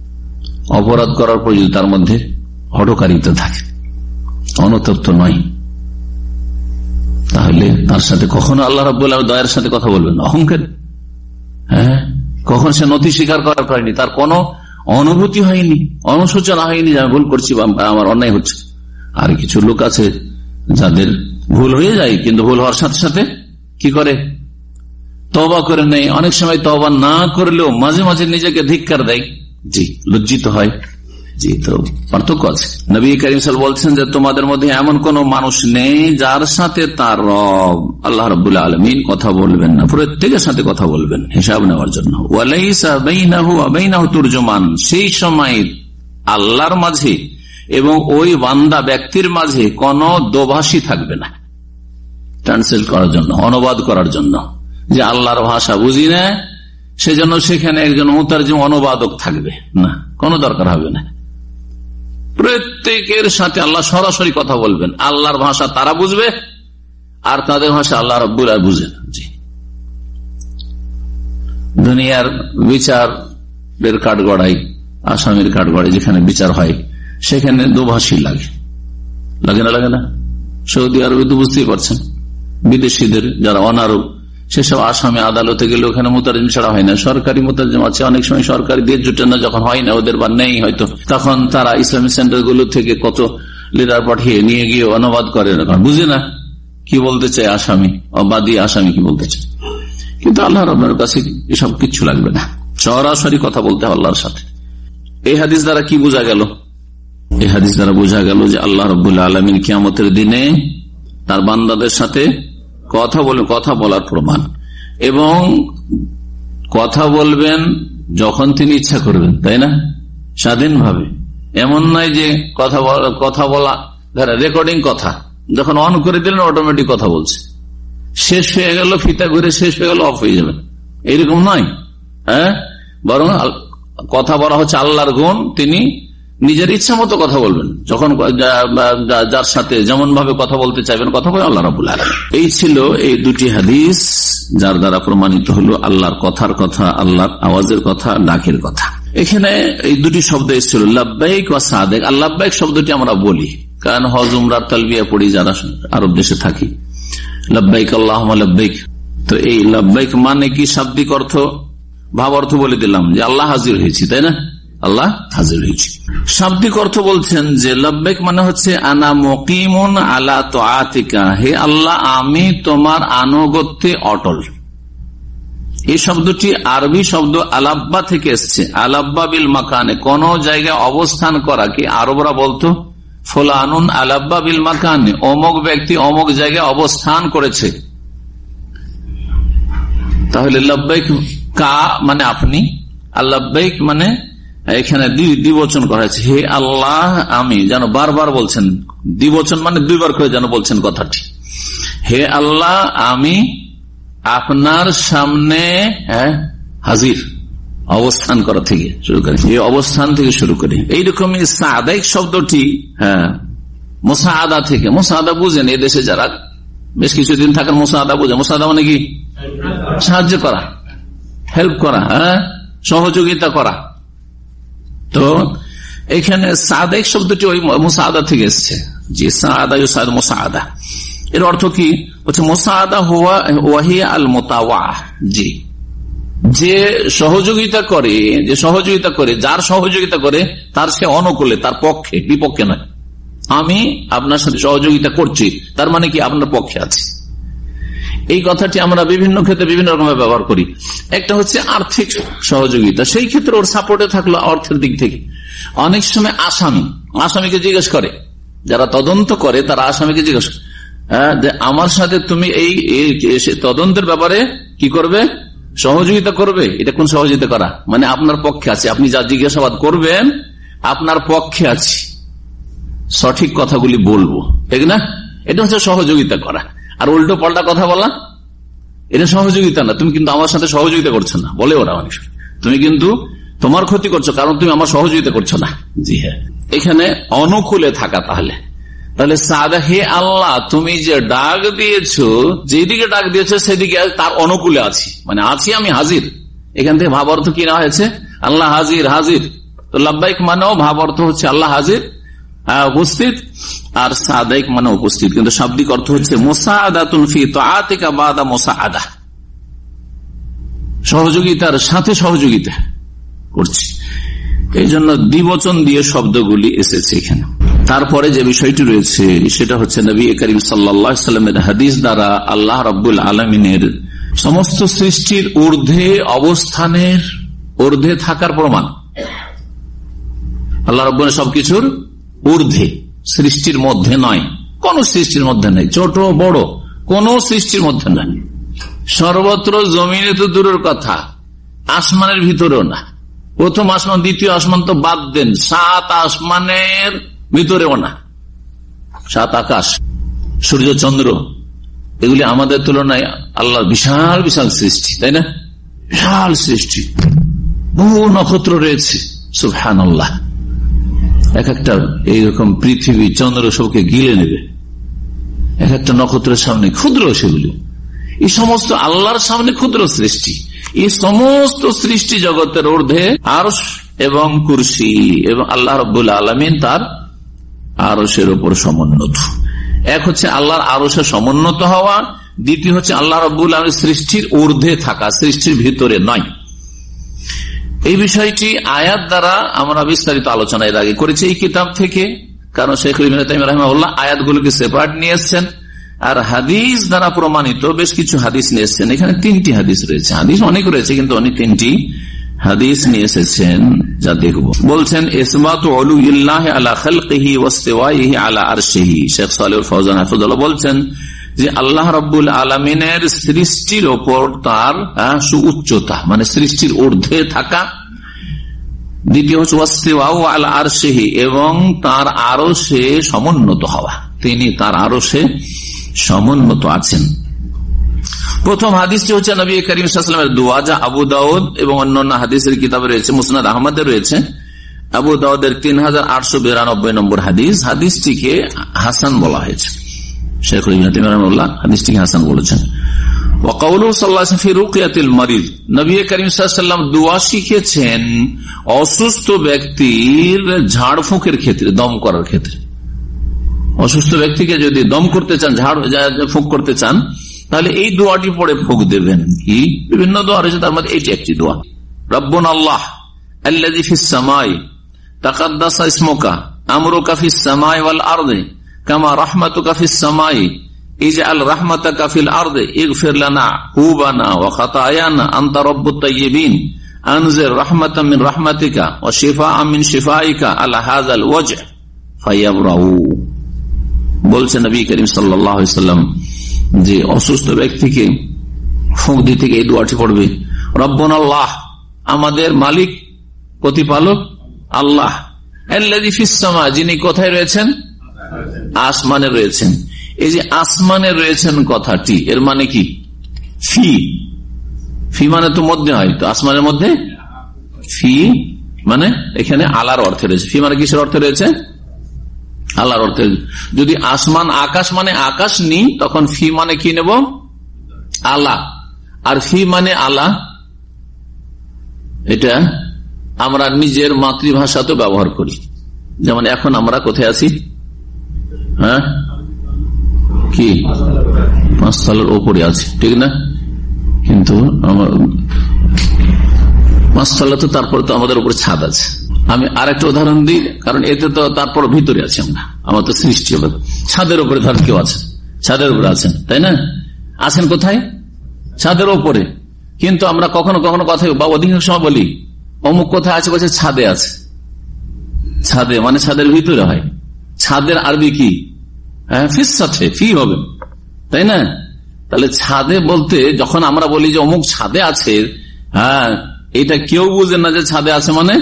অপরাধ করার পর যদি তার মধ্যে হটকারিতা থাকে। অনতপ্ত নয়। তাহলে তার সাথে কখনো আল্লাহ রাবুল্লাহ দয়ার সাথে কথা বলবেন অহংকার। হ্যাঁ? কখন সে নথি স্বীকার করার পারেনি, তার কোনো অনুভূতি হয়নি, অনুশোচনা হয়নি যে আমি ভুল করছি আমার অন্যায় হচ্ছে। আর কিছু লোক আছে যাদের ভুল হয়ে যায়, কিন্তু ভুল হওয়ার সাথে সাথে কি করে? তবা করে নেই অনেক সময় তবা না করলেও মাঝে মাঝে নিজেকে ধিক্কার দেয়। জি, লজ্জিত হয়। পার্থক্য আছে। নবী করিম সাল বলছেন যে, তোমাদের মধ্যে এমন কোন মানুষ নেই যার সাথে তার রব, আল্লাহ রবুল্লা আলমিন কথা বলবেন না। প্রত্যেকের সাথে কথা বলবেন, হিসাব নেওয়ার জন্য। সেই সময় আল্লাহর মাঝে এবং ওই বান্দা ব্যক্তির মাঝে কোন দোভাষী থাকবে না। ট্রান্সলেট করার জন্য, অনুবাদ করার জন্য। যে আল্লাহর ভাষা বুঝি না, সেজন্য সেখানে একজন মুতার্জিম অনুবাদক থাকবে। না, কোনো দরকার হবে না। প্রত্যেকের সাথে আল্লাহ সরাসরি কথা বলবেন। আল্লাহর ভাষা তারা বুঝবে, আর তাদের ভাষা আল্লাহ রব্বুল বুঝেন জি। দুনিয়ার বিচার এর কাঠগড়াই, আসামের কাঠগড়াই যেখানে বিচার হয়, সেখানে দুভাষী লাগে। লাগে না লাগে না? সৌদি আরবে তো বুঝতেই পারছেন। বিদেশিদের যারা অনারব সেসব আসামে আদালতে গেলে ওখানে মোতারিম ছাড়া হয় না। সরকারি মোতারিম আছে, অনেক সময় সরকারি দিয়ে জুটে না যখন হয় না, ওদের বা নেই হয়তো। তখন তারা ইসলামিক সেন্টার থেকে কত লিডার পাঠিয়ে নিয়ে গিয়ে অনুবাদ করে বুঝে না কি বলতে চায় আসামি বাদী আসামি কি বলতে চায়। কিন্তু আল্লাহ রবের কাছে এসব কিচ্ছু লাগবে না। সরাসরি কথা বলতে আল্লাহর সাথে। এই হাদিস দ্বারা কি বোঝা গেল? এই হাদিস দ্বারা বোঝা গেল যে আল্লাহ রবুল্লা আলমিন কিয়ামতের দিনে তার বান্দাদের সাথে কথা বলে, কথা বলার প্রমাণ। এবং কথা বলবেন যখন তিনি ইচ্ছা করবেন, তাই না? স্বাধীনভাবে। এমন নয় যে কথা কথা বলা রেকর্ডিং কথা। যখন অন করে দিলেন অটোমেটিক কথা বলছে। শেষ হয়ে গেল, ফিতা ঘুরে শেষ হয়ে গেল অফ হয়ে যাবে। এইরকম নয় হ্যাঁ? বরং কথা বলা হচ্ছে আল্লাহর গুণ, তিনি নিজের ইচ্ছা মতো কথা বলবেন। যখন যার সাথে যেমন ভাবে কথা বলতে চাইবেন, কথা বলে আল্লাহ রাবুল এই ছিল এই দুটি হাদিস, যার দ্বারা প্রমাণিত হলো আল্লাহর কথার কথা, আল্লাহর আওয়াজের কথা ডাকের কথা। এখানে এই দুটি শব্দ এসেছিল লাভবাহিক ও সাদেক। আল্লাহবাহিক শব্দটি আমরা বলি, কারণ হজ উমরার তালবিয়া পড়ি যারা আরব দেশে থাকি। লাভবাইক আল্লাহ লাভবাইক তো এই লাভবাইক মানে কি? শাব্দিক অর্থ, ভাব অর্থ বলে দিলাম যে আল্লাহ হাজির হয়েছি, তাই না? আল্লাহ হাজির হয়েছি। শাব্দিক অর্থ বলছেন যে লব্বেক মানে হচ্ছে, আনা মকিমন আলা তো আতিকা হে আল্লাহ, আমি তোমার আনুগত্যে অটল। এই শব্দটি আরবি শব্দ আলাব্বা থেকে এসছে। আলাব্বা বিল মাকানে, কোন জায়গায় অবস্থান করা কি আরবরা বলতো? ফোলানুন আলাব্বা বিল মাকানে, অমক ব্যক্তি অমক জায়গায় অবস্থান করেছে। তাহলে লব্বাইক কা মানে আপনি আল্লাহবাইক মানে এখানে দ্বিবচন করা হয়েছে হে আল্লাহ, আমি, যেন বারবার বলছেন। দ্বিবচন মানে দুইবার করে যেন বলছেন কথাটি। হে আল্লাহ, আমি আপনার সামনে হ্যাঁ হাজির। অবস্থান করা থেকে শুরু করি। এই অবস্থান থেকে শুরু করি। এইরকমই সাদাইক শব্দটি হ্যাঁ মোসাদা থেকে। মোসাদা বুঝেন দেশে যারা। বেশ কিছুদিন থাকেন মোসাদা বুঝে। মোসাদা মানে কি? সাহায্য করা। হেল্প করা হ্যাঁ সহযোগিতা করা। তো এখানে সাদেক শব্দটি ওই মোসাদা থেকে এসছে। জি, সাদা মোসাদা। এর অর্থ কি? হচ্ছে মোসাদা হুয়া, ওয়াহিয়া আল মোতাওয়া জি। যে সহযোগিতা করে, যে সহযোগিতা করে, যার সহযোগিতা করে, তার সে অনুকূলে, তার পক্ষে, বিপক্ষে নয়। আমি আপনার সাথে সহযোগিতা করছি, তার মানে কি আপনার পক্ষে আছে। এই কথাটি আমরা বিভিন্ন ক্ষেত্রে বিভিন্ন রকম ব্যবহার করি। একটা হচ্ছে আর্থিক সহযোগিতা। সেই ক্ষেত্রে ওর সাপোর্টে থাকল অর্থের দিক থেকে। অনেক সময় আসামি, আসামিকে জিজ্ঞেস করে। যারা তদন্ত করে, তারা আসামিকে জিজ্ঞেস যে আমার সাথে তুমি এই তদন্তের ব্যাপারে কি করবে? সহযোগিতা করবে? এটা কোন সহযোগিতা করা? মানে আপনার পক্ষে আছে। আপনি যা জিজ্ঞাসাবাদ করবেন, আপনার পক্ষে আছি। সঠিক কথাগুলি বলব। ঠিক না? এটা হচ্ছে সহযোগিতা করা। আর উল্টো পাল্টা কথা বলা? এটা সহযোগিতা না। তুমি কিন্তু আমার সাথে সহযোগিতা করছ না। বলে ওরা অনেক তুমি কিন্তু তোমার ক্ষতি করছ, কারণ তুমি আমার সহযোগিতা করছ না। জি হ্যাঁ। এখানে অনুকূলে থাকা তাহলে। তাহলে সাদা হে আল্লাহ, তুমি যে ডাক দিয়েছ, যেদিকে ডাক দিয়েছ, সেদিকে তার অনুকূলে আছি। মানে আছি আমি হাজির। এখান থেকে ভাব অর্থ কি না হয়েছে? আল্লাহ হাজির হাজির। তো লাভবাহিক মানেও ভাব অর্থ হচ্ছে আল্লাহ হাজির। উপস্থিত। আর সাদাইক মানে উপস্থিত। কিন্তু শাব্দিক অর্থ হচ্ছে মোসা আদা তুলফি তো আতিকা বাদা মোসা আদা সহযোগিতার সাথে সহযোগিতা করছি। এই জন্য দ্বিবচন দিয়ে শব্দগুলি এসেছে এখানে। তারপরে যে বিষয়টি রয়েছে, সেটা হচ্ছে নবী করিম সাল্লামের হাদিস দ্বারা আল্লাহ রব্বুল আলমিনের সমস্ত সৃষ্টির ঊর্ধ্বে অবস্থানের ঊর্ধ্বে থাকার প্রমাণ। আল্লাহ রব্বুল সবকিছুর ঊর্ধ্বে, সৃষ্টির মধ্যে নয়। কোন সৃষ্টির মধ্যে নেই, ছোট, বড়, কোন সৃষ্টির মধ্যে নাই। সর্বত্র জমিনে তো দূরের কথা, আসমানের ভিতরেও না। প্রথম আসমান, দ্বিতীয় আসমান তো বাদ দেন, সাত আসমানের ভিতরেও না। সাত আকাশ, সূর্য, চন্দ্র, এগুলি আমাদের তুলনায় আল্লাহ বিশাল বিশাল সৃষ্টি, তাই না? বিশাল সৃষ্টি। বহু নক্ষত্র রয়েছে সুফহান আল্লাহ এক একটা এইরকম পৃথিবী চন্দ্র সবকে গিলে নেবে। এক একটা নক্ষত্রের সামনে ক্ষুদ্র সেগুলি। এই সমস্ত আল্লাহর সামনে ক্ষুদ্র সৃষ্টি। এই সমস্ত সৃষ্টি জগতের ঊর্ধ্বে আরস এবং কুরসি এবং আল্লাহ রব্বুল আলমিন তার আরসের উপর সমুন্নত। এক হচ্ছে আল্লাহর আরসে সমুন্নত হওয়া, দ্বিতীয় হচ্ছে আল্লাহ রব্বুল আলম সৃষ্টির ঊর্ধ্বে থাকা, সৃষ্টির ভিতরে নয়। এই বিষয়টি আয়াত দ্বারা আমরা বিস্তারিত আলোচনা এর আগে করেছি এই কিতাব থেকে। কারণ শেখ রহমাউল্লাহ আয়াতগুলোকে সেপারেট নিয়ে এসছেন। আর হাদিস দ্বারা প্রমাণিত বেশ কিছু হাদিস নিয়ে এসছেন। এখানে তিনটি হাদিস রয়েছে। হাদিস অনেক রয়েছে, কিন্তু অনেক তিনটি হাদিস নিয়ে এসেছেন যা দেখব। বলছেন বলছেন যে আল্লাহ রব্বুল আলমিনের সৃষ্টির ওপর তার সুউচ্চতা মানে সৃষ্টির ঊর্ধ্বে থাকা। দ্বিতীয় হচ্ছে ওয়াস্তিওয়াউ আলা আরশিহি, এবং তার আরও সে সমুন্নত হওয়া। তিনি তার আরও সে সমুন্নত আছেন। প্রথম হাদিসটি হচ্ছে, নবী দোয়া, যা আবু দাউদ এবং অন্যান্য হাদিসের কিতাবে রয়েছে, মুসনাদ আহমদের রয়েছে। আবু দাউদের তিন হাজার আটশো বিরানব্বই নম্বর হাদিস, হাদিসটিকে হাসান বলা হয়েছে। শেখ হাদিসটিকে হাসান বলেছেন। অসুস্থ ব্যক্তির ঝাড়ফুঁকের ক্ষেত্রে, দম করার ক্ষেত্রে। অসুস্থ ব্যক্তিকে যদি দম করতে চান, ঝাড় ফুঁক করতে চান, তাহলে এই দোয়াটি পড়ে ফুঁক দেবেন। কি? বিভিন্ন দোয়া রয়েছে, তার মধ্যে এটি একটি দোয়া। রব্বন আল্লাহ আল্লাহ তাকাদ্দাসা ইসমোকা সামাই ওয়াল আর্দে কামা রাহমাতু কাফি সামাই, ইজআল রাহমাতাকা ফিল আরদে, ইগফির লানা হুবানা বলছেন নবী করিম সাল্লাল্লাহু আলাইহি সাল্লাম যে অসুস্থ ব্যক্তিকে ফুঁক দিতে এই দোয়াটি পড়বে। রব্বন আল্লাহ, আমাদের মালিক, প্রতিপালক আল্লাহ। যিনি কোথায় রয়েছেন? আসমানে রয়েছেন। এই যে আসমানে রয়েছেন কথাটি, এর মানে কি? ফি। ফি মানে তো মধ্যে হয়, তো আসমানের মধ্যে? ফি মানে এখানে আলার অর্থে রয়েছে। ফি মানে কিসের অর্থে রয়েছে? আল্লাহর অর্থে। যদি আসমান আকাশ মানে আকাশ নি, তখন ফি মানে কি নেব? আলা। আর ফি মানে আলা, এটা আমরা নিজের মাতৃভাষাতে ব্যবহার করি। যেমন এখন আমরা কোথায় আছি? হ্যাঁ? কি? পাঁচতলার ওপরে আছে, ঠিক না? কিন্তু পাঁচতলা তো তারপরে তো আমাদের উপরে ছাদ আছে। আমি আরেকটা উদাহরণ দিই, কারণ এতে তো তারপর ভিতরে আছি আমরা। আমার তো সৃষ্টি হবে। ছাদের উপরে ধর কেউ আছে। ছাদের উপরে আছেন, তাই না? আছেন কোথায়? ছাদের ওপরে। কিন্তু আমরা কখনো কখনো কথা বা অধিকাংশ সময় বলি, অমুক কোথায় আছে বলছে ছাদে আছে। ছাদে মানে ছাদের ভিতরে হয়। ছাদের আরবি কি? হ্যাঁ ফিস আছে ফি হবে। তাই না? তাহলে ছাদে বলতে, যখন আমরা বলি যে অমুক ছাদে আছে হ্যাঁ এটা কেউ বুঝে না যে ছাদে আছে মানে?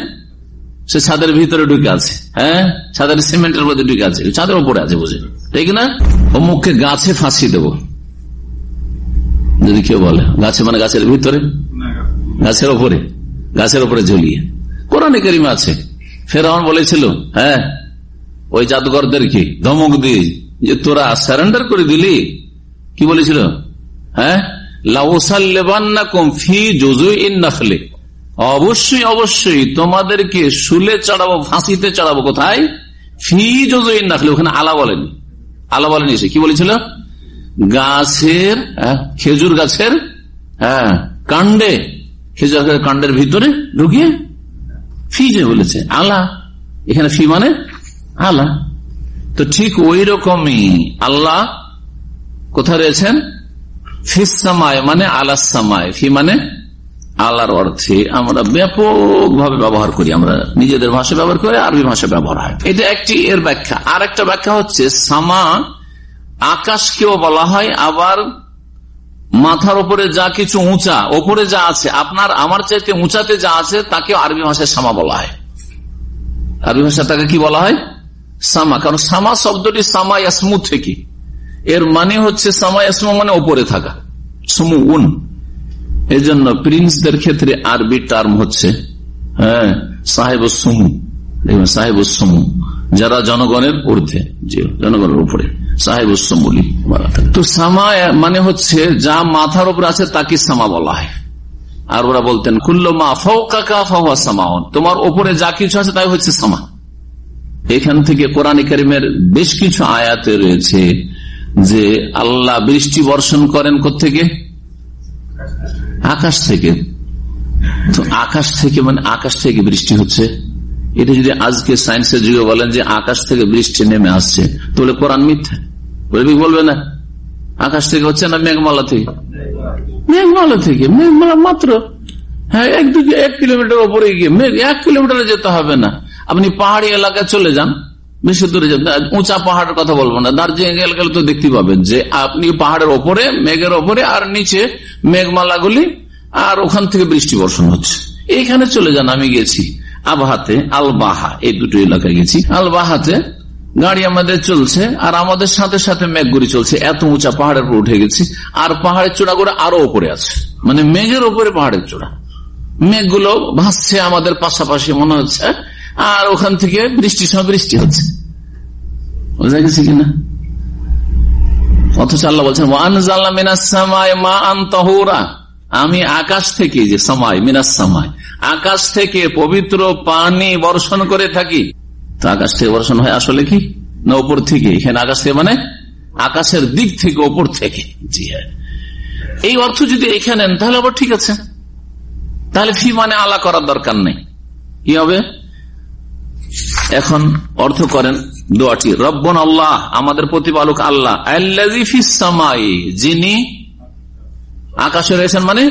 সে ছাদের ভিতরে ঢুকে আছে। হ্যাঁ ছাদের সিমেন্টের মধ্যে ঢুকে আছে। ছাদের উপরে আছে বুঝে। ঠিক না? অমুককে গাছে ফাঁসি দেব। যদি কেউ বলে, গাছে মানে গাছের ভিতরে? গাছের ওপরে গাছের ওপরে ঝুলিয়ে। কোরআনে করিম আছে। ফেরাউন বলেছিল হ্যাঁ ওই জাদুঘরদেরকে ধমক দিয়ে যে তোরা সারেন্ডার করে দিলি? কি বলেছিল? হ্যাঁ? অবশ্যই অবশ্যই তোমাদেরকে শুলে চড়াবো ফাঁসিতে চড়াবো কোথায়? ফি জজুইন নাখলে ওখানে আলা বলেনি। আলা বলেনি সে। কি বলেছিল? গাছের হ্যাঁ, খেজুর গাছের হ্যাঁ কাণ্ডে খেজুর গাছের কাণ্ডের ভিতরে ঢুকিয়ে ফি যে বলেছে আলা। এখানে ফি মানে আলা তো ঠিক ওই রকমই আল্লাহ কোথায় রয়েছেন? ফিসামায় মানে আলাসামায় ফি মানে আল্লাহর অর্থে আমরা ব্যাপক ভাবে ব্যবহার করি, আমরা নিজেদের ভাষা ব্যবহার করে আরবি ভাষা ব্যবহার হয়। এটা একটি এর ব্যাখ্যা। আর একটা ব্যাখ্যা হচ্ছে, সামা আকাশকেও বলা হয়, আবার মাথার উপরে যা কিছু উঁচা, ওপরে যা আছে, আপনার আমার চাইতে উঁচাতে যা আছে, তাকেও আরবি ভাষায় সামা বলা হয়। আরবি ভাষা তাকে কি বলা হয়? সামা, কারণ সামা শব্দটি সামা ইয়াসমু থেকে। এর মানে হচ্ছে সামা ইয়াসমু মানে ওপরে থাকা, সমু উন। এই জন্য প্রিন্সদের ক্ষেত্রে আরবি টার্ম হচ্ছে হ্যাঁ সাহেব সমু সাহেব সমু যারা জনগণের ঊর্ধ্বে জনগণের উপরে সাহেব সমুলি তো সামা মানে হচ্ছে, যা মাথার উপর আছে তাকে সামা বলা হয়। আর ওরা বলতেন, কুল্ল মা ফাওয়া সামাউন। তোমার ওপরে যা কিছু আছে তাই হচ্ছে সামা। এখান থেকে কোরআন করিমের বেশ কিছু আয়াতে রয়েছে যে আল্লাহ বৃষ্টি বর্ষণ করেন থেকে আকাশ থেকে। তো আকাশ থেকে মানে আকাশ থেকে বৃষ্টি হচ্ছে। এটা যদি আজকে সায়েন্সের যুগে বলেন যে আকাশ থেকে বৃষ্টি নেমে আসছে, তাহলে কোরআন মিথ্যা। বলবি বলবে না। আকাশ থেকে হচ্ছে না মেঘমালা থেকে? মেঘমালা থেকে। মেঘমালা মাত্র। হ্যাঁ এক এক কিলোমিটার ওপরে গিয়ে এক কিলোমিটারে যেতে হবে না। আপনি পাহাড়ি এলাকায় চলে যান, বেশি দূরে যান উঁচা পাহাড়ের কথা বলব না। দার্জিলিং এলাকায় তো দেখতে পাবেন যে আপনি পাহাড়ের ওপরে, মেঘের ওপরে, আর নিচে মেঘমালাগুলি, আর ওখান থেকে বৃষ্টি বর্ষণ হচ্ছে। এইখানে চলে যান, আমি গেছি। আবহাতে আলবাহা, এই দুটো এলাকায় গেছি। আলবাহাতে গাড়ি আমাদের চলছে, আর আমাদের সাথে সাথে মেঘগুড়ি চলছে। এত উঁচা পাহাড়ের উপর উঠে গেছি, আর পাহাড়ের চূড়া করে আরও ওপরে আছে। মানে মেঘের ওপরে পাহাড়ের চূড়া। মেঘগুলো ভাসছে আমাদের পাশাপাশি, মনে হচ্ছে আর ওখান থেকে বৃষ্টির সময় বৃষ্টি হচ্ছে। বোঝা গেছে কিনা? অথচ আল্লাহ বলছেন মা আন্তহরা আমি আকাশ থেকে, যে সময় মিনাস সময় আকাশ থেকে পবিত্র পানি বর্ষণ করে থাকি। তো আকাশ থেকে বর্ষণ হয় আসলে কি? না ওপর থেকে? এখানে আকাশ থেকে মানে আকাশের দিক থেকে ওপর থেকে। জি হ্যাঁ। এই অর্থ যদি এখানে তাহলে আবার ঠিক আছে। তাহলে ফি মানে আলা করার দরকার নেই। কি হবে? এখন অর্থ করেন দোয়াটি। রব্বন আল্লাহ, আমাদের প্রতিপালক আল্লাহ। যিনি আকাশে রয়েছেন মানে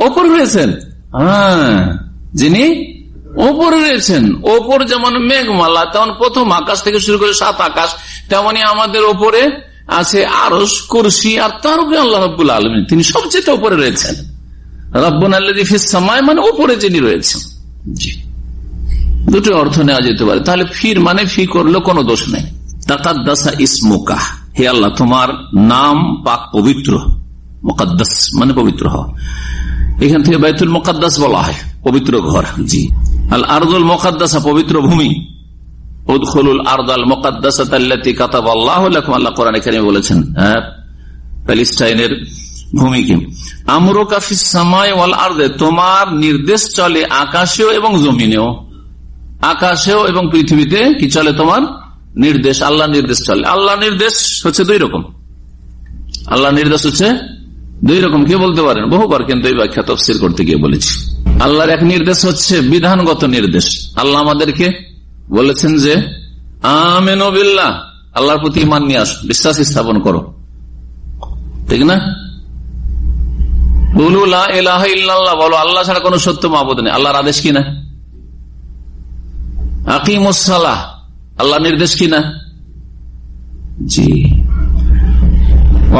ওপর রয়েছেন। হ্যাঁ যিনি ওপরে রয়েছেন। ওপর যেমন মেঘমালা, তেমন প্রথম আকাশ থেকে শুরু করে সাত আকাশ, তেমনি আমাদের ওপরে আছে আরস কুরসি আর তার উপরে আল্লাহ রব্বুল আলমিন। তিনি সবচেয়ে উপরে রয়েছেন। রব্বন আল্লাহ মানে উপরে যিনি রয়েছেন। জি। দুটো অর্থ নেওয়া যেতে পারে। তাহলে ফির মানে ফি করলে কোনো দোষ নেই। তাকাদ্দাসা ইসমুকা। হে আল্লাহ, তোমার নাম পাক পবিত্র। মোকাদ্দাস মানে পবিত্র হওয়া। এখান থেকে বাইতুল মোকাদ্দাস বলা হয়, পবিত্র ঘর। জি। আল আরদুল মোকাদ্দাসা, পবিত্র ভূমি। আল্লাহ আল্লাহ বলেছেন হ্যাঁ আমরো তোমার নির্দেশ চলে আকাশেও এবং জমিনেও। আকাশেও এবং পৃথিবীতে কি চলে তোমার? নির্দেশ আল্লাহ নির্দেশ চলে। আল্লাহ নির্দেশ হচ্ছে দুই রকম। আল্লাহ নির্দেশ হচ্ছে দুই রকম, কে বলতে পারেন? বহুবার কিন্তু এই ব্যাখ্যা তফসির করতে গিয়ে বলেছি। আল্লাহর এক নির্দেশ হচ্ছে বিধানগত নির্দেশ। আল্লাহ আমাদেরকে বলেছেন যে আমেনবিল্লা আল্লাহর প্রতি ইমান নিয়ে আস, বিশ্বাস স্থাপন করো। ঠিক না? বলো, আল্লাহ ছাড়া কোন সত্য মাহবুদ নেই। আল্লাহর আদেশ কিনা আল্লাহ নির্দেশ কিনা জি।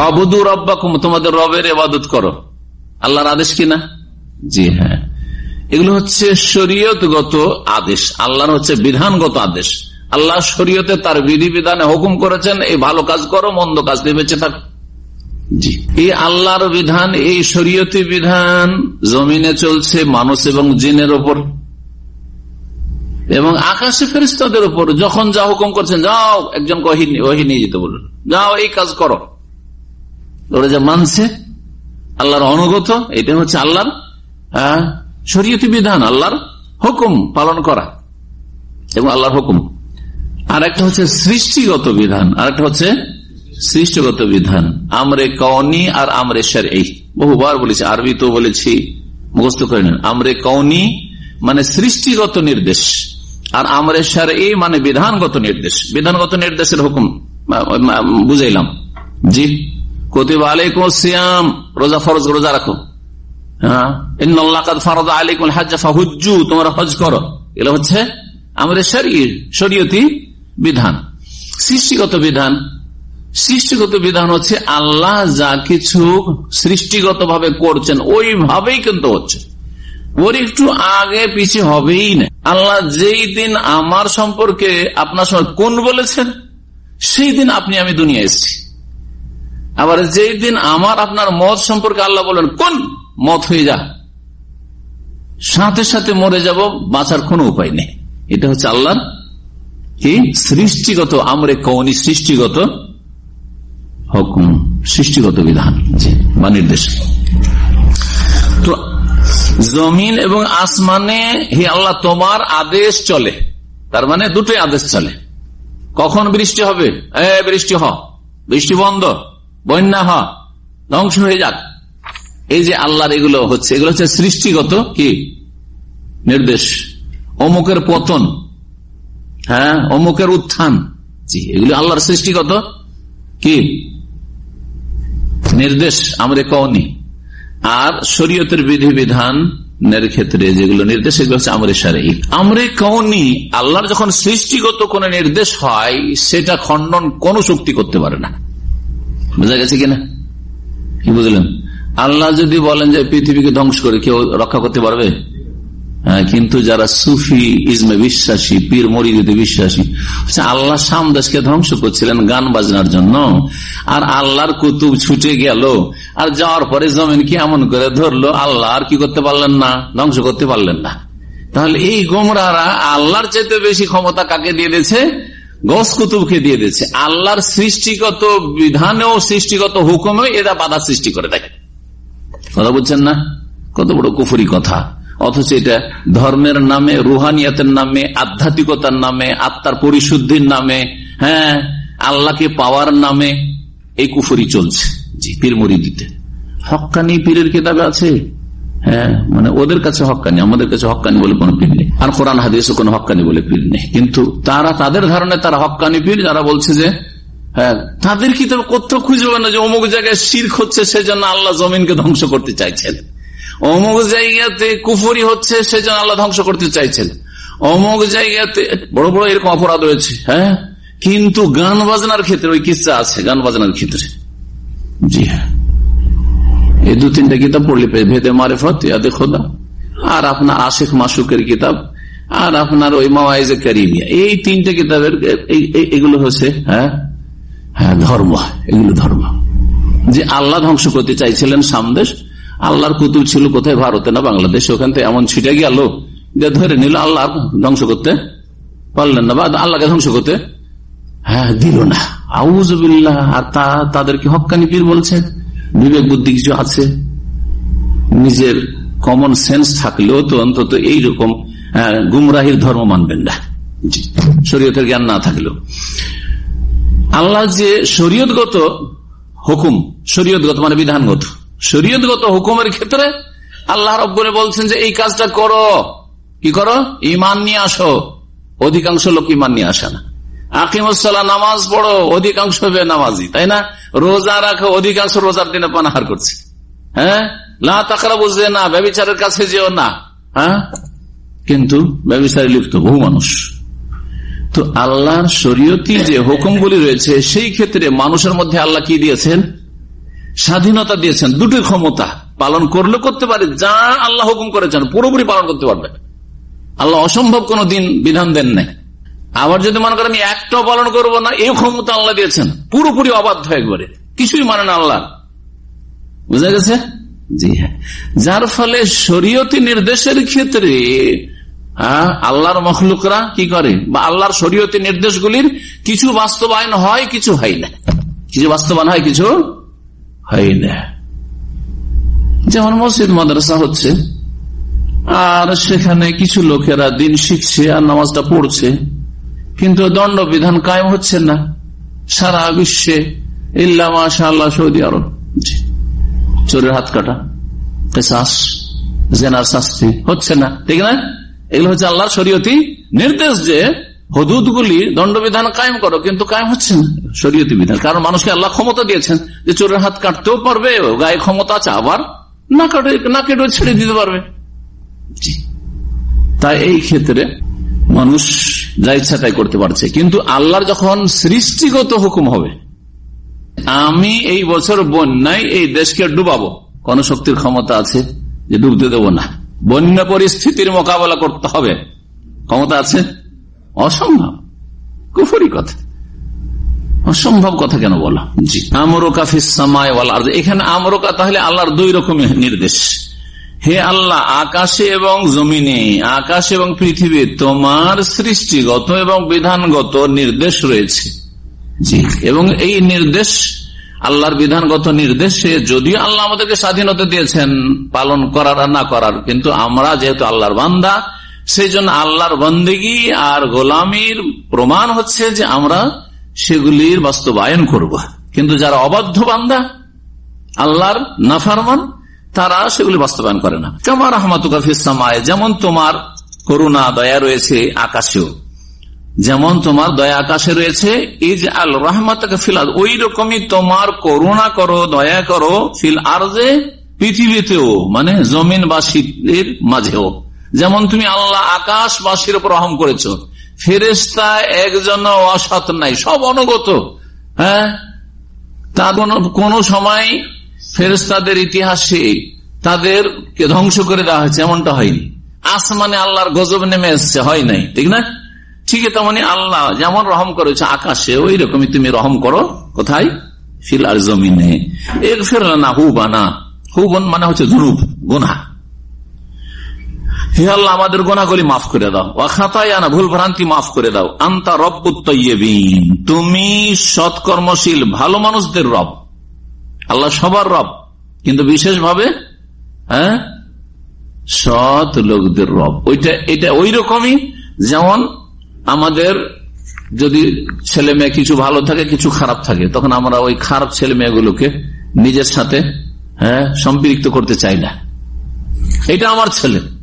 আবুদু রব্বাকুম, তোমাদের রবের এবাদত করো। আল্লাহর আদেশ কিনা জি হ্যাঁ। এগুলো হচ্ছে শরীয়তগত আদেশ। আল্লাহর হচ্ছে বিধানগত আদেশ। আল্লাহ শরীয়তে তার বিধি বিধানে হুকুম করেছেন, এই ভালো কাজ করো, মন্দ কাজ দিয়ে বেঁচে থাকো। জি। এই আল্লাহর বিধান, এই শরীয়তি বিধান জমিনে চলছে মানুষ এবং জিনের ওপর এবং আকাশে ফেরিস্তাদের উপর যখন যা হুকুম করছেন যাও একজন ওহি নিয়ে যেতে বলুন। যাও এই কাজ করো। ওরা যা মানছে আল্লাহর অনুগত এটা হচ্ছে আল্লাহর হ্যাঁ, শরীয়তি বিধান আল্লাহর হুকুম পালন করা এবং আল্লাহর হুকুম। আর একটা হচ্ছে সৃষ্টিগত বিধান আর একটা হচ্ছে সৃষ্টিগত বিধান। আমরে কৌনি আর আমরে সার এই বহুবার বলেছি আরবি তো বলেছি মুখস্থ করে নেন। আমরে কৌনি মানে সৃষ্টিগত নির্দেশ। আর আমরে সার এই মানে বিধানগত নির্দেশ। বিধানগত নির্দেশের হুকুম বুঝাইলাম। জি হ্যাঁ হাজ্জা তোমরা হজ করো। এগুলো হচ্ছে বিধান। সৃষ্টিগত বিধান সৃষ্টিগত বিধান হচ্ছে আল্লাহ যা কিছু সৃষ্টিগত ভাবে করছেন, ওইভাবেই কিন্তু হচ্ছে। ওর একটু আগে পিছিয়ে হবেই না। আল্লাহ যেই দিন আমার সম্পর্কে আপনার সঙ্গে কোন বলেছেন, সেই দিন আপনি আমি দুনিয়া এসেছি। আবার যেই দিন আমার আপনার মত সম্পর্কে আল্লাহ বলেন, কোন মত হয়ে যা। সাথে সাথে মরে যাব, বাঁচার কোন উপায় নেই। এটা হচ্ছে আল্লাহর কি? সৃষ্টিগত আমরে কৌনি সৃষ্টিগত হুকুম, সৃষ্টিগত বিধান বা নির্দেশ। তো জমিন এবং আসমানে হে আল্লাহ, তোমার আদেশ চলে। তার মানে দুটোই আদেশ চলে। কখন বৃষ্টি হবে? বৃষ্টি হ। বৃষ্টি বন্ধ। বন্যা হ। ধ্বংস হয়ে যাক। এই যে আল্লাহর এগুলো হচ্ছে এগুলো হচ্ছে সৃষ্টিগত কি? নির্দেশ। অমুকের পতন। হ্যাঁ অমুকের উত্থান। জি, এগুলো আল্লাহর সৃষ্টিগত কি? নির্দেশ, আমরা কওনি। আর শরীয়তের বিধি বিধান ক্ষেত্রে যেগুলো নির্দেশ এগুলো হচ্ছে আমরে সারে আমরে কৌনি আল্লাহর যখন সৃষ্টিগত কোন নির্দেশ হয়, সেটা খণ্ডন কোন শক্তি করতে পারে না। বোঝা গেছে কিনা? কি বুঝলেন? আল্লাহ যদি বলেন যে পৃথিবীকে ধ্বংস করে কেউ রক্ষা করতে পারবে? কিন্তু যারা সুফি ইসমে বিশ্বাসী, পীর মরিদিতে বিশ্বাসী আল্লাহ সামদাসকে ধ্বংস করছিলেন গান বাজনার জন্য। আর আল্লাহর কুতুব ছুটে গেল, আর যাওয়ার পরে জমিন কি এমন করে ধরলো, আল্লাহ আর কি করতে পারলেন না, ধ্বংস করতে পারলেন না। তাহলে এই গোমরারা আল্লাহর চাইতে বেশি ক্ষমতা কাকে দিয়ে দিয়েছে? গস কুতুবকে দিয়ে দিয়েছে। আল্লাহর সৃষ্টিগত বিধানেও, সৃষ্টিগত হুকুমে এরা বাধা সৃষ্টি করে দেখে কথা বুঝছেন না? কত বড় কুফুরি কথা। অথচ এটা ধর্মের নামে, রুহানিয়াতের নামে, আধ্যাত্মিকতার নামে, আত্মার পরিশুদ্ধির নামে হ্যাঁ আল্লাহকে পাওয়ার নামে এই কুফুরি চলছে। জি, পীর দিতে হকানি পীরের কিতাবে আছে? হ্যাঁ মানে ওদের কাছে হকানি আমাদের কাছে হকানি বলে কোনো পীর নেই। আর কোরআন, হাদিসে কোনো হকানি বলে পীর নেই। কিন্তু তারা তাদের ধারণে তারা হকানি পীর, যারা বলছে যে হ্যাঁ তাদের কিতাব কোথাও খুঁজবে না যে অমুক জায়গায় শির হচ্ছে, সেজন্য আল্লাহ জমিনকে ধ্বংস করতে চাইছেন। অমুক জায়গাতে কুফুরি হচ্ছে, সেজন্য আল্লাহ ধ্বংস করতে চাইছেন। অমুক জায়গাতে বড় বড় এরকম অপরাধ রয়েছে হ্যাঁ? কিন্তু গান বাজনার ক্ষেত্রে ওই কিসা আছে, গান বাজনার ক্ষেত্রে? জি হ্যাঁ। এই দু তিনটা কিতাব পড়লে ভেদে মারেফত, ইয়াদে খোদা। আর আপনার আশেখ মাসুকের কিতাব, আর আপনার ওই মাওয়াইজে কারিমিয়া। এই তিনটে কিতাবের এগুলো হচ্ছে হ্যাঁ? হ্যাঁ ধর্ম, এগুলো ধর্ম। যে আল্লাহ ধ্বংস করতে চাইছিলেন সামদেশ আল্লাহর কুতুব ছিল কোথায়? ভারতে না বাংলাদেশে? ওখান থেকে এমন ছিটে গেল যে ধরে নিল আল্লাহ ধ্বংস করতে পারলেন না বা আল্লাহকে ধ্বংস করতে হ্যাঁ দিল না। আউজবিল্লাহ আর তা তাদেরকে হকানি পীর বলছে। বিবেক বুদ্ধি কিছু আছে। নিজের কমন সেন্স থাকলেও তো অন্তত এইরকম গুমরাহির ধর্ম মানবেন না। শরীয়তের জ্ঞান না থাকলেও। আল্লাহ যে শরীয়তগত হুকুম, শরীয়তগত মানে বিধানগত শরীয়তগত হুকুমের ক্ষেত্রে আল্লাহ রব্বরে বলছেন যে এই কাজটা করো। কি করো? ইমান নিয়ে আসো। অধিকাংশ লোক ইমান নিয়ে আসে না। আকিমুসাল্লাহ নামাজ পড়ো, অধিকাংশ হবে নামাজি, তাই না? রোজা রাখো, অধিকাংশ রোজার দিনে পানাহার করছে। হ্যাঁ? লা তাকরা বুঝছে না ব্যবচারের কাছে যেও না। হ্যাঁ? কিন্তু ব্যবচারে লিপ্ত বহু মানুষ। তো আল্লাহর শরীয়তি যে হুকুমগুলি রয়েছে, সেই ক্ষেত্রে মানুষের মধ্যে আল্লাহ কি দিয়েছেন? স্বাধীনতা দিয়েছেন, দুটোই ক্ষমতা। পালন করলে করতে পারে, যা আল্লাহ হুকুম করেছেন, পুরোপুরি পালন করতে পারবে। আল্লাহ অসম্ভব কোন দিন বিধান দেন নাই। আবার যদি মনে করেন একটাও পালন করব না, এই ক্ষমতা আল্লাহ দিয়েছেন, পুরোপুরি অবাধ্য একবারে। কিছুই মানে না আল্লাহ। বুঝা গেছে? জি হ্যাঁ। যার ফলে শরীয়তি নির্দেশের ক্ষেত্রে আল্লাহর মখলুকরা কি করে? বা আল্লাহর শরীয়তি নির্দেশগুলির কিছু বাস্তবায়ন হয়, কিছু হয় না। কিছু বাস্তবায়ন হয়, কিছু হয় না যেমন মসজিদ মাদ্রাসা হচ্ছে, আর সেখানে কিছু লোকেরা দিন শিখছে আর নামাজটা পড়ছে, কিন্তু দণ্ড বিধান কায়েম হচ্ছে না। সারা বিশ্বে ইল্লা মাশা আল্লাহ সৌদি আরব। চোরের হাত কাটা কেসাস জেনার শাস্তি হচ্ছে না। ঠিক না? এগুলো হচ্ছে আল্লাহর শরীয়তি নির্দেশ যে হদুদগুলি দণ্ডবিধান কায়েম করো, কিন্তু কায়েম হচ্ছে না। শরীয়তি বিধান। কারণ মানুষকে আল্লাহ ক্ষমতা দিয়েছেন যে চোরের হাত কাটতেও পারবে, গায়ে ক্ষমতা আছে, আবার না কাটে, না কেটে ছেড়ে দিতে পারবে। তাই এই ক্ষেত্রে মানুষ যা ইচ্ছা তাই করতে পারছে। কিন্তু আল্লাহর যখন সৃষ্টিগত হুকুম হবে, আমি এই বছর বন্যায় এই দেশকে ডুবাবো। কোন শক্তির ক্ষমতা আছে যে ডুবতে দেব না। বন্যা পরিস্থিতির মোকাবেলা করতে হবে। ক্ষমতা আছে? অসম্ভব। কুফুরি কথা। অসম্ভব কথা কেন বলা? জি। আমরোকা ফিসামায় এখানে আমরকা তাহলে আল্লাহর দুই রকমের নির্দেশ। হে আল্লাহ আকাশে এবং জমিনে আকাশ এবং পৃথিবী তোমার সৃষ্টিগত এবং বিধানগত নির্দেশ রয়েছে। জি। এবং এই নির্দেশ আল্লাহর বিধানগত নির্দেশে যদিও আল্লাহ আমাদেরকে স্বাধীনতা দিয়েছেন পালন করার আর না করার কিন্তু আমরা যেহেতু আল্লাহর বান্দা সেই জন্য আল্লাহর বন্দেগি আর গোলামির প্রমাণ হচ্ছে যে আমরা সেগুলির বাস্তবায়ন করব। কিন্তু যারা অবাধ্য বান্দা, আল্লাহর নাফারমান, তারা সেগুলি বাস্তবায়ন করে না। কেমন রহমাতুকাফিসামায় যেমন তোমার করুণা, দয়া রয়েছে আকাশেও। যেমন তোমার দয়া আকাশে রয়েছে ইজ আল রহমত ফিল ওই রকমই তোমার করুণা করো, দয়া করো ফিল আর পৃথিবীতেও মানে জমিন বা শীতের মাঝেও। যেমন তুমি আল্লাহ আকাশবাসীর উপর রহম করেছ। ফেরেস্তা একজন অসৎ নাই, সব অনুগত। হ্যাঁ? তা কোন সময় ফেরেস্তাদের ইতিহাসে তাদেরকে ধ্বংস করে দেওয়া হয়েছে, এমনটা হয়নি। আসমানে আল্লাহর গজব নেমে এসছে, হয় নাই, ঠিক না? ঠিক তেমনি আল্লাহ যেমন রহম করেছে আকাশে ওই রকমই তুমি রহম করো, কোথায়? ফিল আর জমিনে। এর ফের না হু বানা হু বন মানে হচ্ছে ধুরুপ গুনা হে আল্লাহ, আমাদের গোনাগুলি মাফ করে দাও। খাতায় আনা ভুল ভ্রান্তি মাফ করে দাও। আন্তা রব্বুত্তবিন তুমি সৎকর্মশীল, ভালো মানুষদের রব। আল্লাহ সবার রব। কিন্তু বিশেষভাবে হ্যাঁ? সৎ লোকদের রব। ওইটা, এটা ওই রকমই যেমন আমাদের যদি ছেলে মেয়ে কিছু ভালো থাকে, কিছু খারাপ থাকে, তখন আমরা ওই খারাপ ছেলে মেয়েগুলোকে নিজের সাথে হ্যাঁ সম্পৃক্ত করতে চাই না। এটা আমার ছেলে।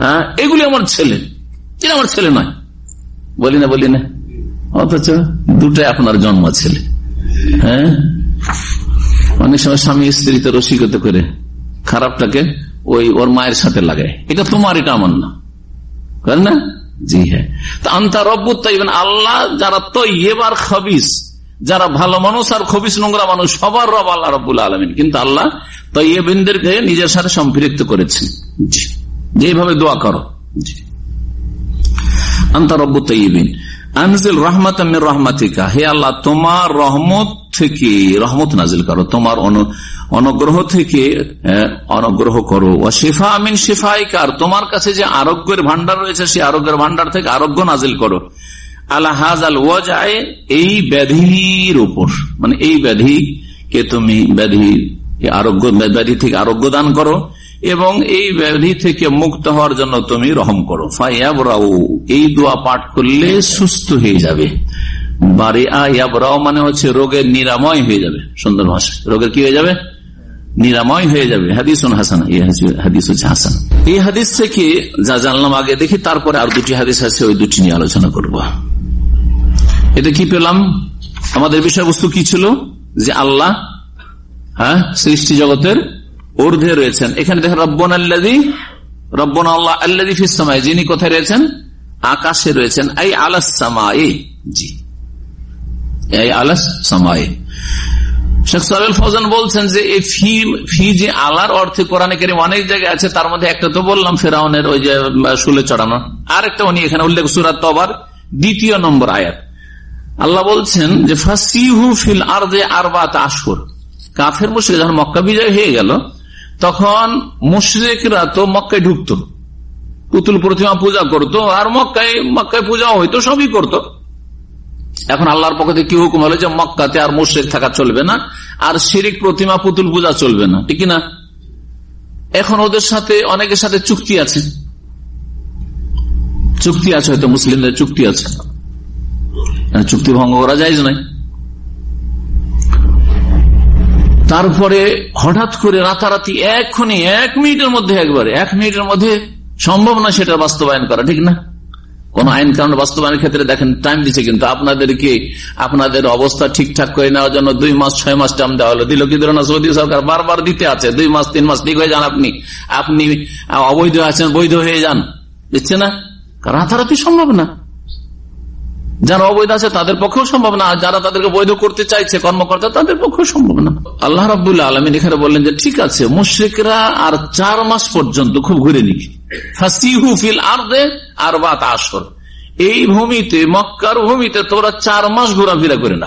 হ্যাঁ? এগুলি আমার ছেলে। এটা আমার ছেলে নয়। বলি না বলি না। অথচ দুটাই আপনার জন্ম ছেলে। হ্যাঁ? অনেক সময় স্বামী স্ত্রীতে রসিকতা করে খারাপটাকে ওই ওর মায়ের সাথে লাগায়। এটা তোমার, এটা আমার না। না? জি হ্যাঁ। আন্তা রব্বুত আল্লাহ যারা তৈবার খবিস, যারা ভালো মানুষ আর খবিস নোংরা মানুষ, সবার রব আল্লাহ রব্বুল আলমিন। কিন্তু আল্লাহ তৈবেনদেরকে নিজের সাথে সম্পৃক্ত করেছেন। জি। যেভাবে দোয়া করো। তোমার কাছে যে আরোগ্যের ভান্ডার রয়েছে, সেই আরোগ্যের ভান্ডার থেকে আরোগ্য নাজিল করো। আল্লাহাজ আল ওয়াজায় এই ব্যাধির উপর। মানে এই ব্যাধি কে তুমি, ব্যাধি আরোগ্য ব্যাধি থেকে আরোগ্য দান করো। এবং এই ব্যাধি থেকে মুক্ত হওয়ার জন্য তুমি রহম করো। ফাইয়াবরাও এই দোয়া পাঠ করলে সুস্থ হয়ে যাবে। বারে আয়াবরাও মানে হচ্ছে রোগের নিরাময় হয়ে যাবে। সুন্দর ভাষা রোগের কি হয়ে যাবে? নিরাময় হয়ে যাবে। হাদিস হাসান হাদিস হচ্ছে হাসান। এই হাদিস থেকে যা জানলাম আগে, দেখি তারপরে আর দুটি হাদিস আছে, ওই দুটি নিয়ে আলোচনা করব। এটা কি পেলাম? আমাদের বিষয়বস্তু কি ছিল? যে আল্লাহ হ্যাঁ সৃষ্টি জগতের ঊর্ধ্বে রয়েছেন। এখানে দেখেন, রব্বন আল্লাদি রব্বন আল্লাহ আল্লাদি ফিসামায় যিনি কোথায় রয়েছেন? আকাশে রয়েছেন। এই আলাস জি। এই একটা তো বললাম, ফেরাউনের ওই যে, শুলে চড়ানো। আর একটা উনি এখানে দ্বিতীয় নম্বর আয়াত। আল্লাহ বলছেন যে, ফাসিহু ফিল আর যে আরবাত আসর কাফের মুশ্রিক যখন মক্কা বিজয় হয়ে গেল তখন মুশ্রিকরা তো মক্কায় ঢুকতো। পুতুল প্রতিমা পূজা করত আর মক্কায় মক্কায় পূজা হইতো, সবই করত। এখন আল্লাহর পক্ষ থেকে কি হুকুম হলো যে মক্কাতে আর মুশ্রিক থাকা চলবে না, আর শিরিক প্রতিমা, পুতুল পূজা চলবে না, ঠিক না এখন ওদের সাথে, অনেকের সাথে চুক্তি আছে। চুক্তি আছে, হয়তো মুসলিমদের চুক্তি আছে। চুক্তি ভঙ্গ করা যায় নাই? তারপরে হঠাৎ করে রাতারাতি এক্ষুনি এক মিনিটের মধ্যে একবারে, এক মিনিটের মধ্যে সম্ভব না সেটা বাস্তবায়ন করা, ঠিক না? কোন আইন কারণ বাস্তবায়নের ক্ষেত্রে দেখেন টাইম দিচ্ছে কিন্তু আপনাদেরকে, আপনাদের অবস্থা ঠিকঠাক করে নেওয়ার জন্য দুই মাস, ছয় মাস টাইম দেওয়া হলো। দিল কি সৌদি সরকার বারবার দিতে আছে, দুই মাস, তিন মাস, ঠিক হয়ে যান আপনি। আপনি অবৈধ আছেন, বৈধ হয়ে যান। দিচ্ছে না? রাতারাতি সম্ভব না। যারা অবৈধ আছে তাদের পক্ষেও সম্ভব না যারা তাদেরকে বৈধ করতে চাইছে কর্মকর্তা তাদের পক্ষেও সম্ভব না। আল্লাহ রাবুল্লাহ আলমিন এখানে বললেন যে, ঠিক আছে, মুশ্রিকরা আর চার মাস পর্যন্ত খুব ঘুরে নিক। ফিল আর্দে আর বাত আসর এই ভূমিতে, মক্কার ভূমিতে তোরা চার মাস ঘোরাফেরা করে না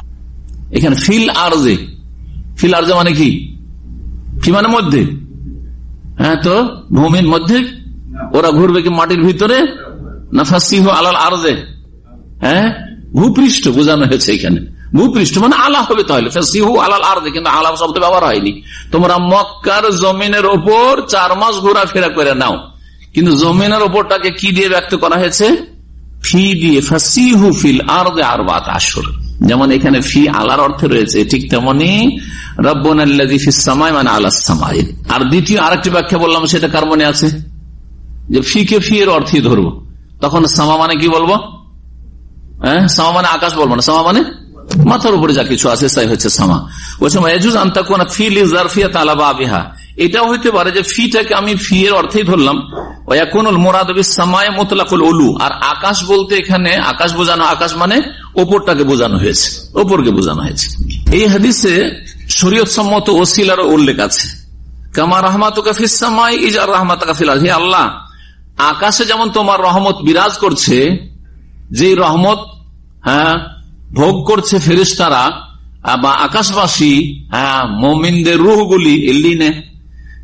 এখানে ফিল আর্জে ফিল আর্জে মানে কি? কি মানে মধ্যে? হ্যাঁ তো ভূমির মধ্যে? ওরা ঘুরবে কি মাটির ভিতরে? না ফাসিহ আলাল আর্জে? হ্যাঁ? ভূপৃষ্ঠ বোঝানো হয়েছে এখানে। ভূপৃষ্ঠ মানে আলা হবে তাহলে। আলাল আর কিন্তু আলা শব্দ ব্যবহার হয়নি। তোমরা মক্কার জমিনের ওপর চার মাস ঘোরাফেরা করে নাও। কিন্তু জমিনের ওপরটাকে কি দিয়ে ব্যক্ত করা হয়েছে? ফি দিয়ে, ফাসিহু ফিল আর আর বাত আসর যেমন এখানে ফি আলার অর্থে রয়েছে, ঠিক তেমনি রব্বন সামায় মানে আল্লাহ সামাই। আর দ্বিতীয় আরেকটি ব্যাখ্যা বললাম, সেটা কার মনে আছে? যে ফি কে ফি এর অর্থই ধরবো। তখন সামা মানে কি বলব? হ্যাঁ সামা মানে আকাশ বলব না, সামা মানে মাথার উপরে যা কিছু আছে হচ্ছে সামা। আকাশ বলতে এখানে, আকাশ বোঝানো, আকাশ মানে ওপরটাকে বোঝানো হয়েছে, ওপরকে বোঝানো হয়েছে। এই হাদিসে শরীয়ত সম্মত ওসিলার উল্লেখ আছে। কামা রহমাত রহমাত আল্লাহ, আকাশে যেমন তোমার রহমত বিরাজ করছে যে রহমত হ্যাঁ ভোগ করছে ফেরিস্তারা বা আকাশবাসী হ্যাঁ মোমিনদের রুহগুলি, এলিনে।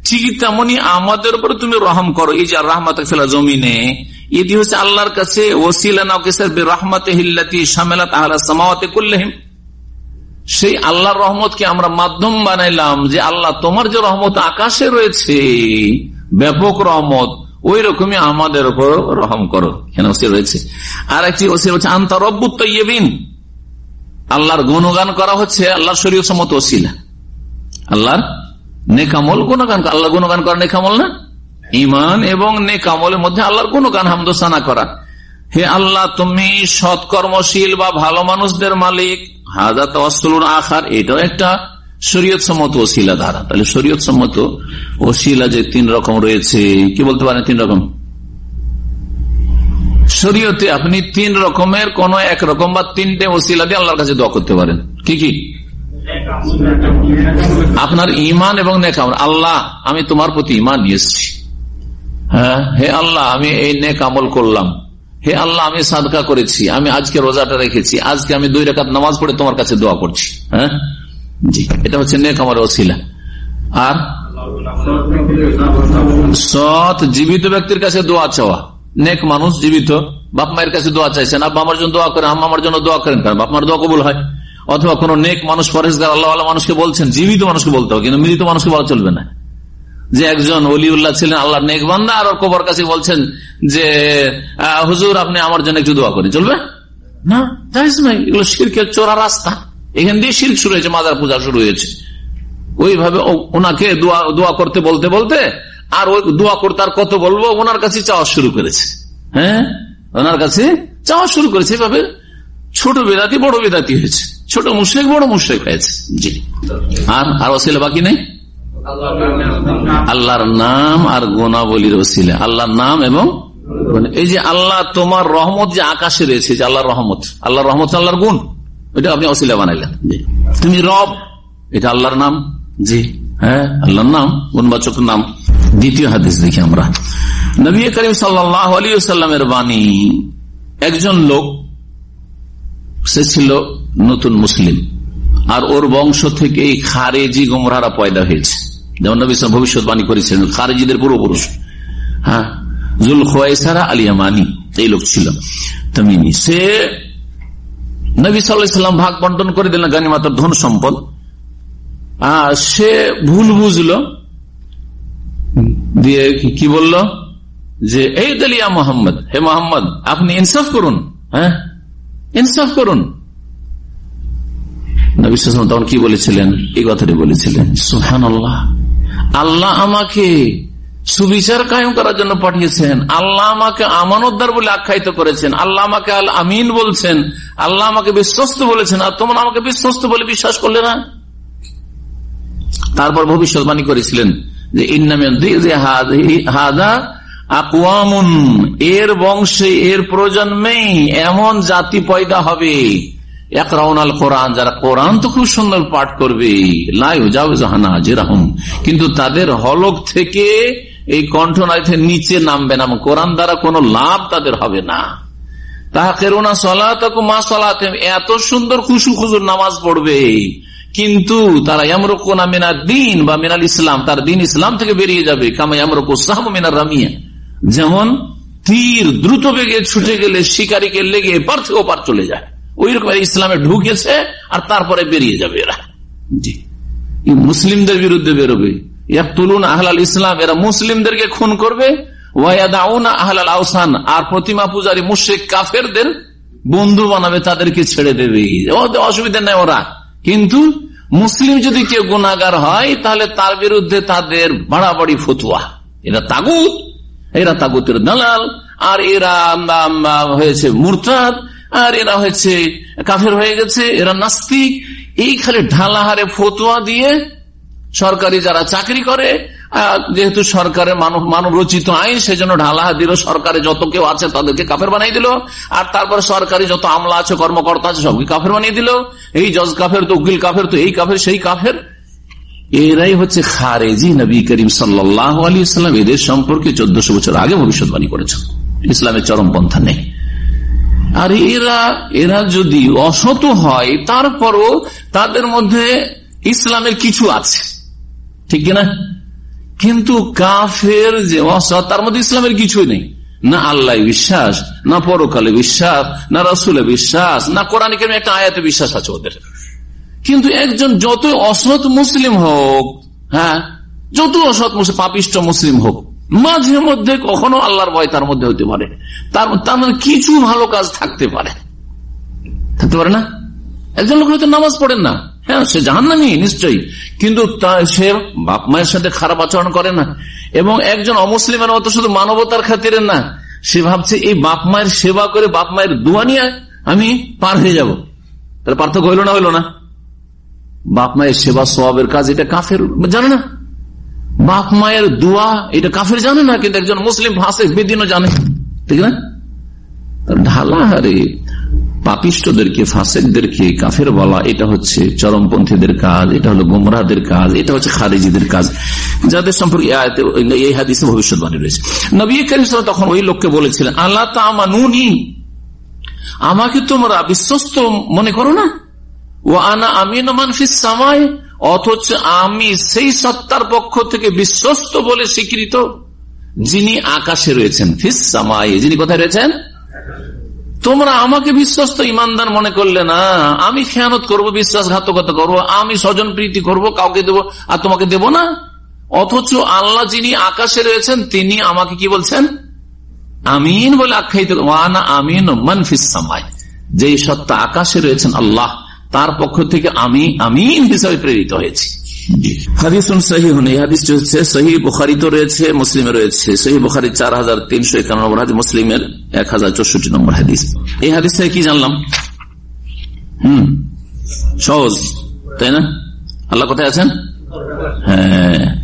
ঠিক তেমনি আমাদের উপরে তুমি রহম করো, এই যে রাহমাত জমিনে এটি হচ্ছে আল্লাহর কাছে সেই আল্লাহর রহমতকে আমরা মাধ্যম বানাইলাম যে আল্লাহ তোমার যে রহমত আকাশে রয়েছে, ব্যাপক রহমত ওই রকমই আমাদের উপর রহম করো। এখানে ওসির রয়েছে। আর একটি ওসির হচ্ছে আন্তরব্বুত তৈবিন আল্লাহর গুণগান করা হচ্ছে, আল্লাহর শরীর সম্মত ওসিলা। আল্লাহর নেকামল গুণগান আল্লাহ গুণগান করা নেকামল না? ইমান এবং নেকামলের মধ্যে আল্লাহর গুণগান হামদোসানা করা। হে আল্লাহ, তুমি সৎকর্মশীল বা ভালো মানুষদের মালিক। হাজা তসলুন আখার, এটাও একটা শরীয়ত সম্মত ওসিলা ধারা। তাহলে শরীয়ত সম্মত ওসিলা যে তিন রকম রয়েছে, কি বলতে পারেন তিন রকম? শরীয়তে আপনি তিন রকমের কোন এক রকম বা তিনটে ওসিলা দিয়ে আল্লাহর কাছে দোয়া করতে পারেন। কি কি? আপনার ইমান এবং নেকামল আল্লাহ, আমি তোমার প্রতি ইমান নিয়ে এসছি। হ্যাঁ হে আল্লাহ, আমি এই নেক আমল করলাম। হে আল্লাহ, আমি সাদকা করেছি। আমি আজকে রোজাটা রেখেছি। আজকে আমি দুই রেখাত নামাজ পড়ে তোমার কাছে দোয়া করছি। হ্যাঁ? এটা হচ্ছে নেক আমার ওসিলা। আর? সৎ, জীবিত ব্যক্তির কাছে দোয়া চাওয়া। নেক মানুষ, জীবিত। বাপ মায়ের কাছে দোয়া চাইছেন আব্বা আমার জন্য দোয়া করেন আমার জন্য দোয়া করেন, কারণ বাপ মার দোয়া কবুল হয়। অথবা কোন নেক মানুষ ফরেজগার আল্লাহ মানুষকে বলছেন, জীবিত মানুষকে বলতে হবে, কিন্তু মৃত মানুষকে বলা চলবে না। যে একজন অলিউল্লাহ ছিলেন আল্লাহ নেক বান্দা, আর কবর কাছে বলছেন যে হুজুর, আপনি আমার জন্য একটু দোয়া করেন। চলবে? না চোরা রাস্তা। এখান দিয়ে শির শুরু হয়েছে, মাদার পূজা শুরু হয়েছে। ওইভাবে ওনাকে দোয়া করতে বলতে বলতে আর ওই দোয়া করতে আর কত বলব, ওনার কাছে চাওয়া শুরু করেছে। হ্যাঁ? ওনার কাছে চাওয়া শুরু করেছে। এভাবে ছোট বেদাতি বড় বেদাতি হয়েছে। ছোট মুশ্রেক বড় মুশ্রেক হয়েছে। জি। আর আর অসিলা বাকি নেই? আল্লাহর নাম আর গোনাবলির ওসিলা। আল্লাহর নাম এবং এই যে আল্লাহ তোমার রহমত যে আকাশে রয়েছে, যে আল্লাহর রহমত। আল্লাহর রহমত, আল্লাহর গুণ। এটা আপনি অসিলা বানাইলেন। তুমি রব এটা আল্লাহর নাম? জি। হ্যাঁ আল্লাহর নাম? গুণবাচক নাম? দ্বিতীয় হাদিস দেখি আমরা। নবী করিম সাল্লাহ আলী সাল্লামের বাণী একজন লোক সে ছিল নতুন মুসলিম আর ওর বংশ থেকে এই খারেজি গুমরারা পয়দা হয়েছে। যেমন নবী ইসলাম ভবিষ্যৎবাণী করেছিলেন খারেজিদের পূর্বপুরুষ। হ্যাঁ জুল খোয়াইসারা আলিয়ামানি এই লোক ছিল। তামিনি সে নবী সাল্লাম ভাগ বন্টন করে দিলেন গানিমাতার ধন সম্পদ। সে ভুল বুঝলো। দিয়ে কি বলল? যে, এই দলিয়া মোহাম্মদ, হে মোহাম্মদ, আপনি ইনসাফ করুন হ্যাঁ? ইনসাফ করুন। তখন কি বলেছিলেন? এই কথাটি বলেছিলেন সুহান আল্লাহ আল্লাহ আমাকে সুবিচার কায়ম করার জন্য পাঠিয়েছেন। আল্লাহ আমাকে আমানতদার বলে আখ্যায়িত করেছেন। আল্লাহ আমাকে আল আমিন বলছেন। আল্লাহ আমাকে বিশ্বস্ত বলেছেন। আর তোমরা আমাকে বিশ্বস্ত বলে বিশ্বাস করলে না? তারপর ভবিষ্যৎবাণী করেছিলেন যে হাদা আকুয়ামুন এর বংশে, এর প্রজন্মেই এমন জাতি পয়দা হবে। এক রাউনাল কোরআন যারা কোরআন তো খুব সুন্দর পাঠ করবে। লাইও যাও জাহানা জেরাহম কিন্তু তাদের হলক থেকে এই কণ্ঠনাথে নিচে নামবে না কোরআন দ্বারা কোনো লাভ তাদের হবে না। তাহা কেরোনা সলাতকু মা সলাতে এত সুন্দর খুশু খুশুর নামাজ পড়বে। কিন্তু তারা ইয়ামরকোনা মিনার দিন বা মিনাল ইসলাম, তার দিন ইসলাম থেকে বেরিয়ে যাবে। কামা ইয়ামরকু সাহম মিনার রামিয়া। যেমন তীর দ্রুত বেগে ছুটে গেলে শিকারীকে লেগে পার থেকে ওপার চলে যায়। ওই রকম ইসলামে ঢুকেছে আর তারপরে বেরিয়ে যাবে এরা। জি। মুসলিমদের বিরুদ্ধে বেরোবে। আহলাল ইসলাম, এরা মুসলিমদেরকে খুন করবে। আহলাল আহসান আর প্রতিমা পূজারী কাফেরদের বন্ধু বানাবে, তাদেরকে ছেড়ে দেবে। অসুবিধা নেই ওরা। কিন্তু মুসলিম যদি কেউ গুণাগার হয়, তাহলে তার বিরুদ্ধে তাদের বাড়াবাড়ি ফতুয়া। এরা তাগুত, এরা তাগুতের দালাল, আর এরা হয়েছে মুরতাদ, আর এরা হয়েছে কাফের হয়ে গেছে, এরা নাস্তিক। এই খালি ঢালাহারে ফতুয়া দিয়ে সরকারি যারা চাকরি করে যেহেতু সরকারের মানব মানব রচিত আইন, সেজন্য ঢালাহা দিল সরকারে যত কেউ আছে তাদেরকে কাফের বানিয়ে দিল। আর তারপর সরকারি যত আমলা আছে, কর্মকর্তা আছে, সবকে কাফের বানিয়ে দিল। এই জজ কাফের তো, উকিল কাফের তো, এই কাফের, সেই কাফের। এরাই হচ্ছে খারেজি নবী করিম সাল্লাহ আলী ইসলাম এদের সম্পর্কে চোদ্দশো বছর আগে ভবিষ্যৎবাণী করেছেন। ইসলামের চরমপন্থা নেই। আর এরা এরা যদি অসত হয়, তারপরও তাদের মধ্যে ইসলামের কিছু আছে। ঠিক কিনা? কিন্তু কাফের যে অসৎ তার মধ্যে ইসলামের কিছুই নেই। না আল্লাহ বিশ্বাস, না পরকালে বিশ্বাস, না রসুলে বিশ্বাস, না কোরআনিক একটা আয়াতে বিশ্বাস আছে ওদের। কিন্তু একজন যত অসৎ মুসলিম হোক হ্যাঁ যত অসৎ মুসলিম, পাপিষ্ট মুসলিম হোক, মাঝে মধ্যে কখনো আল্লাহর ভয় তার মধ্যে হতে পারে। তার মানে কিছু ভালো কাজ থাকতে পারে। থাকতে পারে না? একজন লোক হয়তো নামাজ পড়েন না। হ্যাঁ সে জাহান নামি নিশ্চয়ই। কিন্তু সে বাপ মায়ের সাথে খারাপ আচরণ করে না। এবং একজন অমুসলিমের মতো শুধু মানবতার খাতিরে না, সে ভাবছে, এই বাপ মায়ের সেবা করে বাপ মায়ের দোয়া নিয়ে আমি পার হয়ে যাব। তাহলে পার্থক্য হইল না হইল না? বাপ মায়ের সেবা সবাবের কাজ এটা কাফের, জানে না? বাপ মায়ের দোয়া এটা কাফের জানে না, কিন্তু একজন মুসলিম ভাষে বেদিনও জানে। ঠিক না? ঢালা হারে পাপিষ্টদেরকে, ফাঁসেকদেরকে কাফের বলা এটা হচ্ছে চরমপন্থীদের কাজ, এটা হলো গুমরাহদের কাজ, এটা হচ্ছে খারিজিদের কাজ। যাদের সম্পর্কে এই হাদিসে ভবিষ্যৎবাণী রয়েছে। নবী করিম তখন ওই লোককে বলেছিলেন আল্লাহ তামানুনি? আমাকে তোমরা বিশ্বস্ত মনে করো না? ও আনা আমিন মানফিস অথচ আমি সেই সত্তার পক্ষ থেকে বিশ্বস্ত বলে স্বীকৃত যিনি আকাশে রয়েছেন। ফিস সামাই, যিনি কোথায় রয়েছেন? তোমরা আমাকে বিশ্বস্ত ইমানদার মনে করলে না। আমি খেয়ানত করব, বিশ্বাসঘাতকতা করব, আমি স্বজন প্রীতি করব, কাউকে দেব, আর তোমাকে দেব না। অথচ আল্লাহ যিনি আকাশে রয়েছেন, তিনি আমাকে কি বলছেন? আমিন বলে আখ্যায়িত আমিন মানফিস সামাই। যে সত্তা আকাশে রয়েছেন আল্লাহ, তার পক্ষ থেকে আমি আমিন হিসাবে প্রেরিত হয়েছি। হ্যাঁ।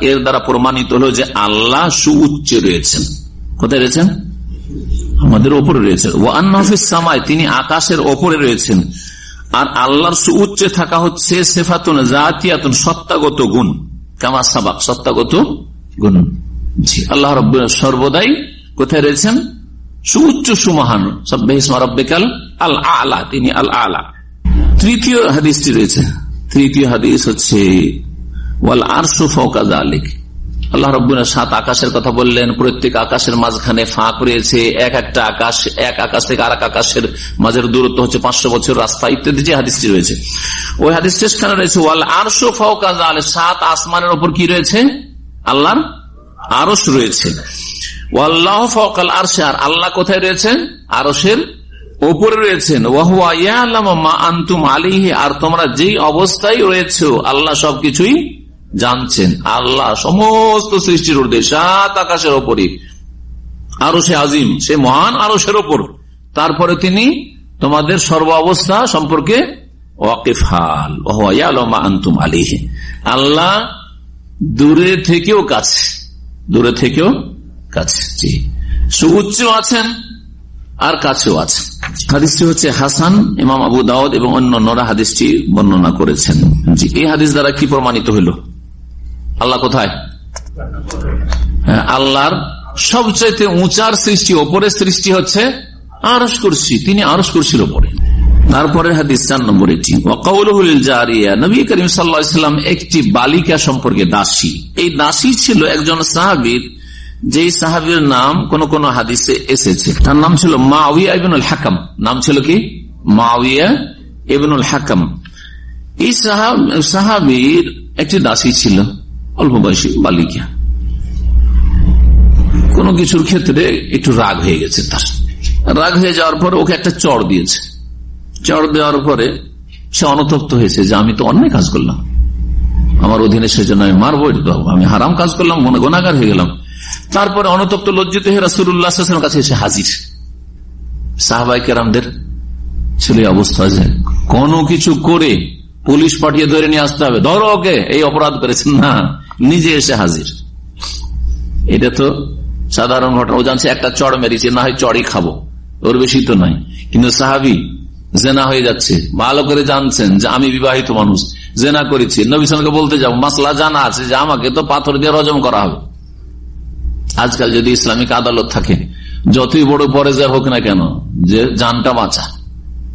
এর দ্বারা প্রমাণিত হলো যে আল্লাহ সুউচ্চে রয়েছেন। কোথায় রয়েছেন? আমাদের ওপরে রয়েছে ও আন্নাফিস সামায় তিনি আকাশের ওপরে রয়েছেন। আর আল্লাহর সুউচ্চে থাকা হচ্ছে সেফাতুন জাতিয়াতুন সত্তাগত গুণ। কামা সাবাক, সত্তাগত গুণ। জি, আল্লাহ রব সর্বদাই কোথায় রয়েছেন? সুউচ্চ, সুমহান। রব্বিকাল আল আলা তিনি আল আলা তৃতীয় হাদিসটি রয়েছে। তৃতীয় হাদিস হচ্ছে, ওয়াল আরশু ফৌকাজ আলিক আল্লাহ রব্বুল্লাহ সাত আকাশের কথা বললেন, প্রত্যেক আকাশের মাঝখানে ফাঁক রয়েছে, এক একটা আকাশ, এক আকাশ থেকে আর আকাশের মাঝের দূরত্ব হচ্ছে পাঁচশো বছর রাস্তা ইত্যাদি যে হাদিসটি রয়েছে। ওই হাদিস শেষখানে রয়েছে, ওয়াল আরশো আলে সাত আসমানের ওপর কি রয়েছে? আল্লাহর আরস রয়েছে। ওয়াল্লাহ ফকাল আরশে, আর আল্লাহ কোথায় রয়েছেন? আরসের ওপরে রয়েছেন। মা আন্তুম আলিহি আর তোমরা যেই অবস্থায় রয়েছ, আল্লাহ সবকিছুই জানছেন। আল্লাহ সমস্ত সৃষ্টির ঊর্ধ্বে, সাত আকাশের ওপরই। আরও সে আজিম, সে মহান আরসের ওপর। তারপরে তিনি তোমাদের সর্ব অবস্থা সম্পর্কে আল্লাহ দূরে থেকেও কাছে, দূরে থেকেও কাছে। জি। সুউচ্চ আছেন আর কাছেও আছে হাদিসটি হচ্ছে হাসান, ইমাম আবু দাউদ এবং অন্য নরা হাদিসটি বর্ণনা করেছেন। জি, এই হাদিস দ্বারা কি প্রমাণিত হইল আল্লাহ কোথায়? হ্যাঁ, আল্লাহর সবচাইতে উঁচার সৃষ্টি ওপরের সৃষ্টি হচ্ছে আরস করছি তিনি আরস করছির ওপরে। তারপরে হাদিস চার নম্বর এটি। জারিয়া। নবী করিম সাল্লাম একটি বালিকা সম্পর্কে দাসী। এই দাসী ছিল একজন সাহাবির যে সাহাবির নাম কোন কোন হাদিসে এসেছে। তার নাম ছিল মাউিয়া ইবনুল হাকাম। নাম ছিল কি? মাউিয়া ইবনুল হাকাম। এই সাহাবির একটি দাসী ছিল। অল্প বয়সী বালিকা। কোন কিছুর ক্ষেত্রে একটু রাগ হয়ে গেছে তার। রাগ হয়ে যাওয়ার পরে ওকে একটা চড় দিয়েছে। চড় দেওয়ার পরে সে অনুতপ্ত হয়েছে যে, আমি তো অন্যায় কাজ করলাম। আমার অধীনে সেজন্য আমি মারবো আমি হারাম কাজ করলাম, মনে গোনাগার হয়ে গেলাম। তারপরে অনুতপ্ত লজ্জিত হয়ে রাসুল্লাহ কাছে এসে হাজির। সাহবাই কেরামদের ছেলে অবস্থা আছে কোনো কিছু করে পুলিশ পাঠিয়ে ধরে নিয়ে আসতে হবে। ধরো ওকে, এই অপরাধ করেছেন। না, নিজে এসে হাজির। এটা তো সাধারণ ঘটনা। ও জানছে একটা চড় মেরেছে, না হয় চড়ই খাব। ওর বেশি তো নাই কিন্তু সাহাবি জেনা হয়ে যাচ্ছে। ভালো করে জানছেন যে আমি বিবাহিত মানুষ। জেনা করেছি। নবীকে বলতে যাব মাসলা জানা আছে যে আমাকে তো পাথর দিয়ে রজম করা হবে। আজকাল যদি ইসলামিক আদালত থাকে, যতই বড় পরে যা হোক না কেন, যে জানটা বাঁচা।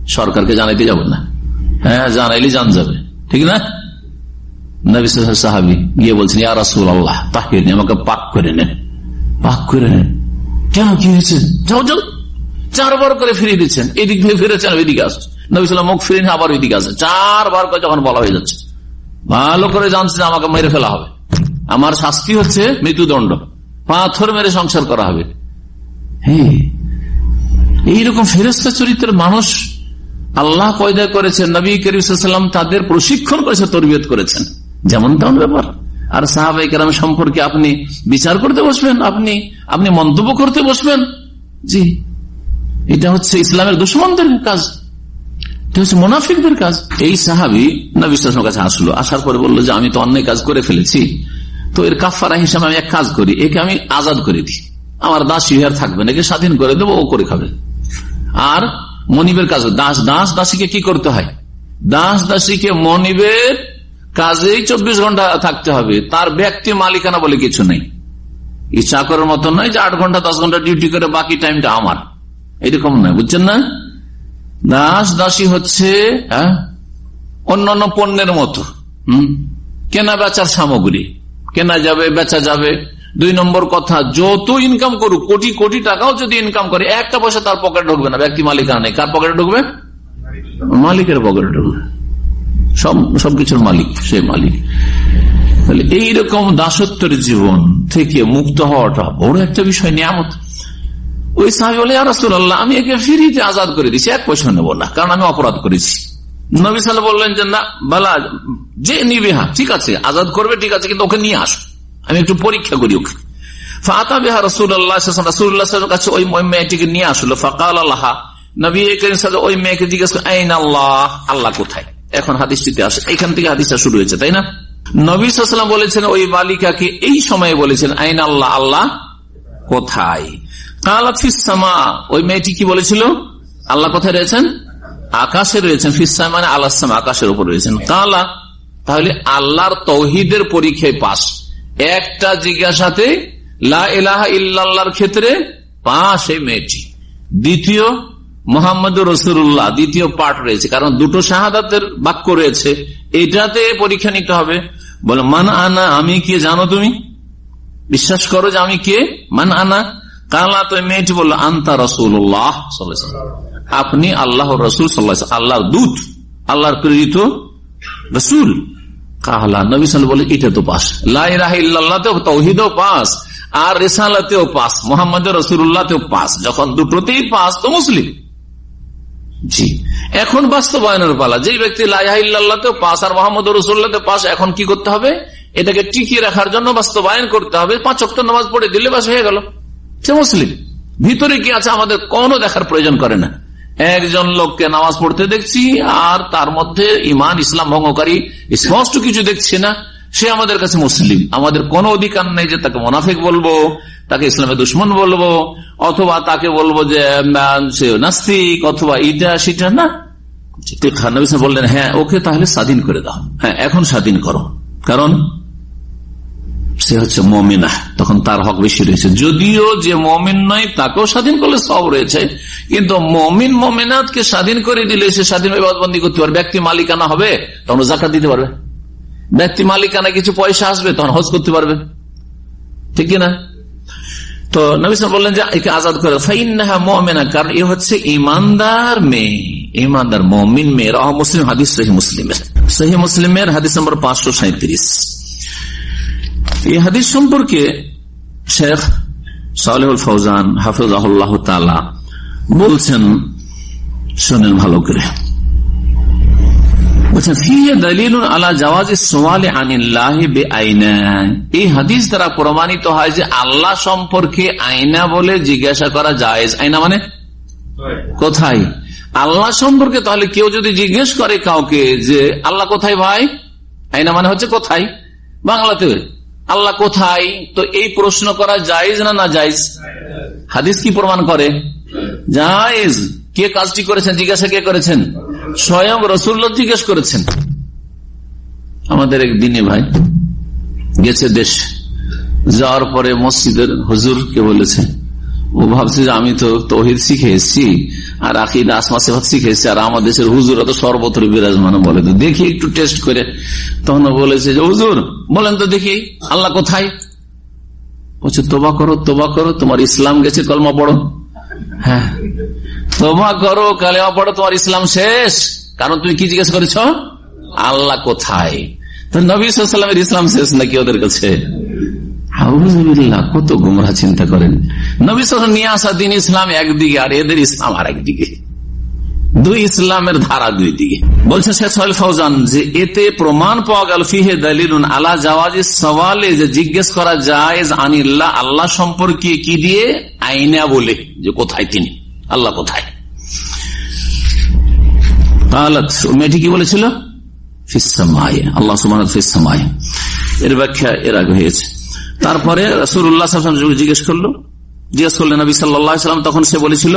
সরকারকে জানাইতে যাব না। হ্যাঁ জানাইলে জান যাবে। ঠিক না? সাহাবি গিয়ে বলছেন, ইয়া রাসুল আল্লাহ তাহির আমাকে পাক করে নেন পাক করে নেন কেন, কি হয়েছে? যাও যাও। চারবার করে ফিরিয়ে দিচ্ছেন। এদিক থেকে ফিরেছেন, ওইদিকে আসছে নবিসাম মুখ ফিরে আবার ওইদিকে আসছে চারবার করে যখন বলা হয়ে যাচ্ছে, ভালো করে জানছে আমাকে মেরে ফেলা হবে। আমার শাস্তি হচ্ছে মৃত্যুদণ্ড। পাথর মেরে সংসার করা হবে। হ্যাঁ এইরকম ফেরস্তা চরিত্রের মানুষ আল্লাহ পয়দা করেছেন, নবী করিম তাদের প্রশিক্ষণ করেছে, তরবিয়ত করেছেন। যেমন তেমন ব্যাপার। আর সাহাবাই কেরাম সম্পর্কে আপনি বিচার করতে বসবেন, আপনি আপনি মন্তব্য করতে বসবেন। জি। এটা হচ্ছে ইসলামের দুশ্মনদের কাজ। মোনাফিকদের কাজ। এই সাহাবি নবিশ্বাসের কাছে আসলো, আসার পরে বলল যে, আমি তো অন্যায় কাজ করে ফেলেছি। তো এর কাফারা হিসাবে আমি এক কাজ করি, একে আমি আজাদ করে দিই। আমার দাস ইহার থাকবে না, একে স্বাধীন করে দেবো, ও করে খাবে। আর মনিবের কাজ দাস দাস দাসীকে কি করতে হয়? দাস দাসীকে মনিবের কাজেই চব্বিশ ঘণ্টা থাকতে হবে। তার ব্যক্তি মালিকানা বলে কিছু নেই। এই চাকরের মতো নয় যে আট ঘণ্টা, দশ ঘণ্টা ডিউটি করে বাকি টাইমটা আমার। এরকম নয়, বুঝছেন না? দাস দাসী হচ্ছে অন্যান্য পণ্যের মতো। হম? কেনা বেচার সামগ্রী। কেনা যাবে, বেচা যাবে। দুই নম্বর কথা যত ইনকাম করুক, কোটি কোটি টাকাও যদি ইনকাম করে, একটা পয়সা তার পকেটে ঢুকবে না, ব্যক্তি মালিকানা নেই। কার পকেটে ঢুকবে? মালিকের পকেটে ঢুকবে। সব সবকিছুর মালিক, সে মালিক। তাহলে এইরকম দাসত্বের জীবন থেকে মুক্ত হওয়াটা বড় একটা বিষয়, নিয়ামত। ওই সাহেব বলে রাসুল্লাহ আমি একে ফিরিতে আজাদ করে দিচ্ছি এক পয়সা নেব না, কারণ আমি অপরাধ করেছি। নবী সাল বললেন যে না, বালা, যে নিবে হ্যাঁ ঠিক আছে, আজাদ করবে, ঠিক আছে, কিন্তু ওকে নিয়ে আসো। আমি একটু পরীক্ষা করি ওকে। ফাতা বেহা রসুল্লাহ রসুল্লাহ কাছে ওই মেয়েটিকে নিয়ে আসলো। নবী ওই মেয়েকে জিজ্ঞেস আইন আল্লাহ আল্লাহ কোথায়? এখন হাদিসটিতে আসে। এখান থেকে হাদিসটা শুরু হয়েছে, তাই না? নবী সাল্লাম বলেছেন, ওই বালিকাকে এই সময়ে বলেছেন, আইন আল্লাহ আল্লাহ কোথায়? কালাফিসামা ওই মেয়েটি কি বলেছিল? আল্লাহ কোথায় রয়েছেন? আকাশে রয়েছেন। ফিসা মানে আল্লাহ আকাশের উপর রয়েছেন। কালা, তাহলে আল্লাহর তৌহিদের পরীক্ষায় পাস একটা জিজ্ঞাসাতে, লা ইলাহা ইল্লাল্লাহর ক্ষেত্রে পাস এই মেয়েটি। দ্বিতীয় মোহাম্মদ রসুল্লাহ দ্বিতীয় পাঠ রয়েছে, কারণ দুটো শাহাদাতের বাক্য রয়েছে। এটাতে পরীক্ষা নিতে হবে। বলে, মান আনা, আমি কে জানো তুমি? বিশ্বাস করো যে আমি কে? মান আনা, কালা তো মেয়েটি বলল, আন্তা রসুল্লাহ আপনি আল্লাহ রসুল সাল্লাহ আল্লাহর দূত, আল্লাহর প্রেরিত রসুল। কাহলা। নবী বলে এটা তো পাস লাহিল্লাহতেও তৌহিদও পাস, আর রেসালাতেও পাস মোহাম্মদ রসুল্লাহতেও পাস। যখন দুটোতেই পাস, তো মুসলিম। জি। এখন বাস্তবায়নের পালা। যে ব্যক্তি পাস আর মোহাম্মদ রসুল্লাহতে পাস, এখন কি করতে হবে? এটাকে টিকিয়ে রাখার জন্য বাস্তবায়ন করতে হবে। পাঁচ নামাজ পড়ে দিলে বাস হয়ে গেল। মুসলিম। ভিতরে কি আছে আমাদের? কোনো দেখার প্রয়োজন করে না। একজন লোককে নামাজ পড়তে দেখছি, আর তার মধ্যে ইমান, ইসলাম ভঙ্গকারী, স্পষ্ট কিছু দেখছি না। সে আমাদের কাছে মুসলিম। আমাদের কোনো অধিকার নেই যে তাকে মোনাফিক বলব, তাকে ইসলামের দুশ্মন বলব, অথবা তাকে বলব যে নাস্তিক, অথবা ইটা সেটা না। বললেন হ্যাঁ ওকে তাহলে স্বাধীন করে দাও। হ্যাঁ এখন স্বাধীন করো। কারণ সে হচ্ছে মমিনা। তখন তার হক বেশি রয়েছে। যদিও যে মমিন নয়, তাকেও স্বাধীন করলে সব রয়েছে। কিন্তু মমিন মমিনাথকে স্বাধীন করে দিলে সে স্বাধীন বন্দি করতে পারবে। ব্যক্তি মালিকানা হবে, তখন জাকাত দিতে পারবে। ব্যক্তি মালিকানা কিছু পয়সা আসবে, তখন হজ করতে পারবে। ঠিক না তো নবিসাম বললেন যে, একে আজাদ করে ফাইনাহা মমিনা কারণ এ হচ্ছে ইমানদার মেয়ে। ইমানদার মমিন মেয়ে রহ মুসলিম, হাদিস সহি মুসলিমের। সহি মুসলিমের হাদিস নম্বর পাঁচশো সাঁত্রিশ এই হাদিস সম্পর্কে শেখ সালেহুল ফৌজান হাফিজাহুল্লাহ তালা বলছেন, শোনেন ভালো করে। আল্লাহ সম্পর্কে আয়না বলে জিজ্ঞাসা করা আয়না মানে? কোথায়? আল্লাহ সম্পর্কে তাহলে কেউ যদি জিজ্ঞেস করে কাউকে যে, আল্লাহ কোথায় ভাই? আয়না মানে হচ্ছে কোথায়? বাংলাতে। আল্লাহ কোথায়? তো এই প্রশ্ন করা জায়েজ না না জায়েজ? হাদিস কি প্রমাণ করে? জায়েজ। কে কাজটি করেছেন? জিজ্ঞাসা কে করেছেন? স্বয়ং রসুল্লাহ জিজ্ঞেস করেছেন। আমাদের এক দিনে ভাই গেছে দেশ, যাওয়ার পরে মসজিদের হুজুর কে বলেছে, ও ভাবছে যে আমি তো তহিদ শিখে এসছি আর আকিদ, আসমা, সেফাত শিখে এসছি আর আমাদের দেশের হুজুরা তো সর্বত্র বিরাজমান বলে তো। দেখি একটু টেস্ট করে। তখন বলেছে যে, হুজুর, বলেন তো দেখি, আল্লাহ কোথায়? বলছে, তোবা করো তোবা করো, তোমার ইসলাম গেছে, কলমা পড়ো। হ্যাঁ। তোবা করো, কালেমা পড়ো, তোমার ইসলাম শেষ। কারণ তুমি কি জিজ্ঞেস করেছ? আল্লাহ কোথায়? তো নবী সাল্লামের ইসলাম শেষ নাকি ওদের কাছে? কত গুমরা চিন্তা করেন। নবী নিয়ে আসা দিন ইসলাম একদিকে আর এদের ইসলাম আর একদিকে দুই ইসলামের ধারা দুই দিকে বলছে শেখ সোহেল ফৌজান যে এতে প্রমাণ পাওয়া গেল, ফিহে দলিলুন আলা জাওয়াজি সওয়ালে যে জিজ্ঞেস করা যায় আনিল্লাহ, আল্লাহ সম্পর্কে কি দিয়ে? আইনা বলে, যে কোথায় তিনি? আল্লাহ কোথায়? মেয়েটি কি বলেছিল? ফিসামায় আল্লাহ সুমান ফিসামায় এর ব্যাখ্যা এর আগে হয়েছে। তারপরে রসুল্লাহ জিজ্ঞেস করল, জিজ্ঞেস করলেন নবী সাল্লাম তখন সে বলেছিল,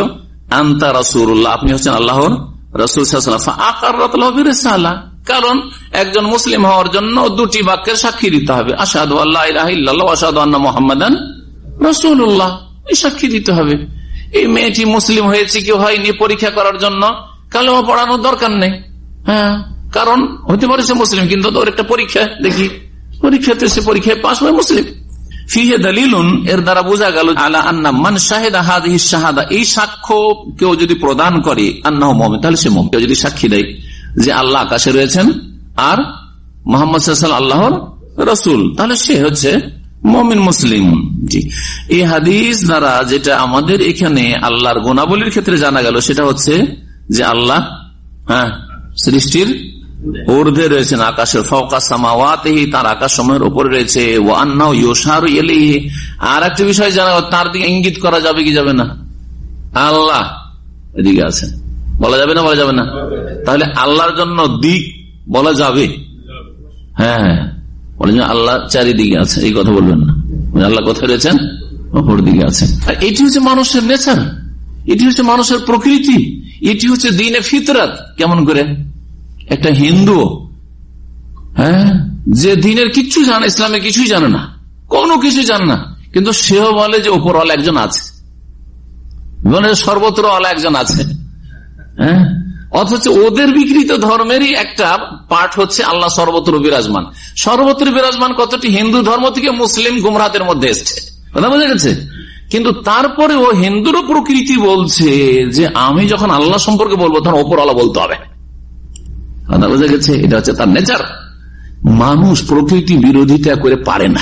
আন্তা রসুল্লাহ আপনি হচ্ছেন আল্লাহর রসুল কারণ একজন মুসলিম হওয়ার জন্য দুটি বাক্যের সাক্ষী দিতে হবে। আল্লাহ মোহাম্মদান এই সাক্ষী দিতে হবে। এই মেয়েটি মুসলিম হয়েছে কি হয়নি পরীক্ষা করার জন্য, কালেমা পড়ানোর দরকার নেই। হ্যাঁ কারণ হতে পারে সে মুসলিম, কিন্তু ওর একটা পরীক্ষা দেখি। পরীক্ষাতে সে পরীক্ষায় পাশ হয় মুসলিম। ফিহে দলিলুন, এর দ্বারা বোঝা গেল আলা আন্না মান শাহেদা হাদ শাহাদা, এই সাক্ষ্য কেউ যদি প্রদান করে আন্না তাহলে সে মোহাম্মদ যদি সাক্ষী দেয় যে আল্লাহ আকাশে রয়েছেন আর মোহাম্মদ আল্লাহর রসুল, তাহলে সে হচ্ছে মমিন মুসলিম। জি। এই হাদিস দ্বারা যেটা আমাদের এখানে আল্লাহর গুণাবলীর ক্ষেত্রে জানা গেল, সেটা হচ্ছে যে আল্লাহ হ্যাঁ সৃষ্টির ঊর্ধ্বে রয়েছেন আকাশের ফৌকা সামাওয়াতেহি, তার আকাশ সময়ের উপরে রয়েছে আর একটা বিষয় জানা তার দিকে ইঙ্গিত করা যাবে কি যাবে না? আল্লাহ এদিকে আছেন। বলা যাবে না, বলা যাবে না? তাহলে আল্লাহর জন্য দিক বলা যাবে। হ্যাঁ বলে আল্লাহ চারিদিকে আছে এই কথা বলবেন না। আল্লাহ কোথায় রয়েছেন? অপর দিকে আছেন। আর এটি হচ্ছে মানুষের নেচার এটি হচ্ছে মানুষের প্রকৃতি। এটি হচ্ছে দিনে ফিতরাত। কেমন করে? একটা হিন্দু হ্যাঁ? যে দিনের কিচ্ছু জানে ইসলামের কিছুই জানে না। কোনো কিছু জানে না। কিন্তু সেও বলে যে ওপরওয়ালা একজন আছে। মানে সর্বত্র আলা একজন আছে। হ্যাঁ? অথচ ওদের বিকৃত ধর্মেরই একটা পাঠ হচ্ছে আল্লাহ সর্বত্র বিরাজমান। সর্বত্র বিরাজমান কতটি হিন্দু ধর্ম থেকে মুসলিম গুমরাতের মধ্যে এসছে। কথা বোঝা গেছে? কিন্তু তারপরে ও হিন্দুরও প্রকৃতি বলছে যে আমি যখন আল্লাহ সম্পর্কে বলব, তখন ওপর আল্লাহ বলতে হবে। কথা বোঝা গেছে, এটা হচ্ছে তার নেচার মানুষ প্রকৃতি বিরোধিতা করে পারে না।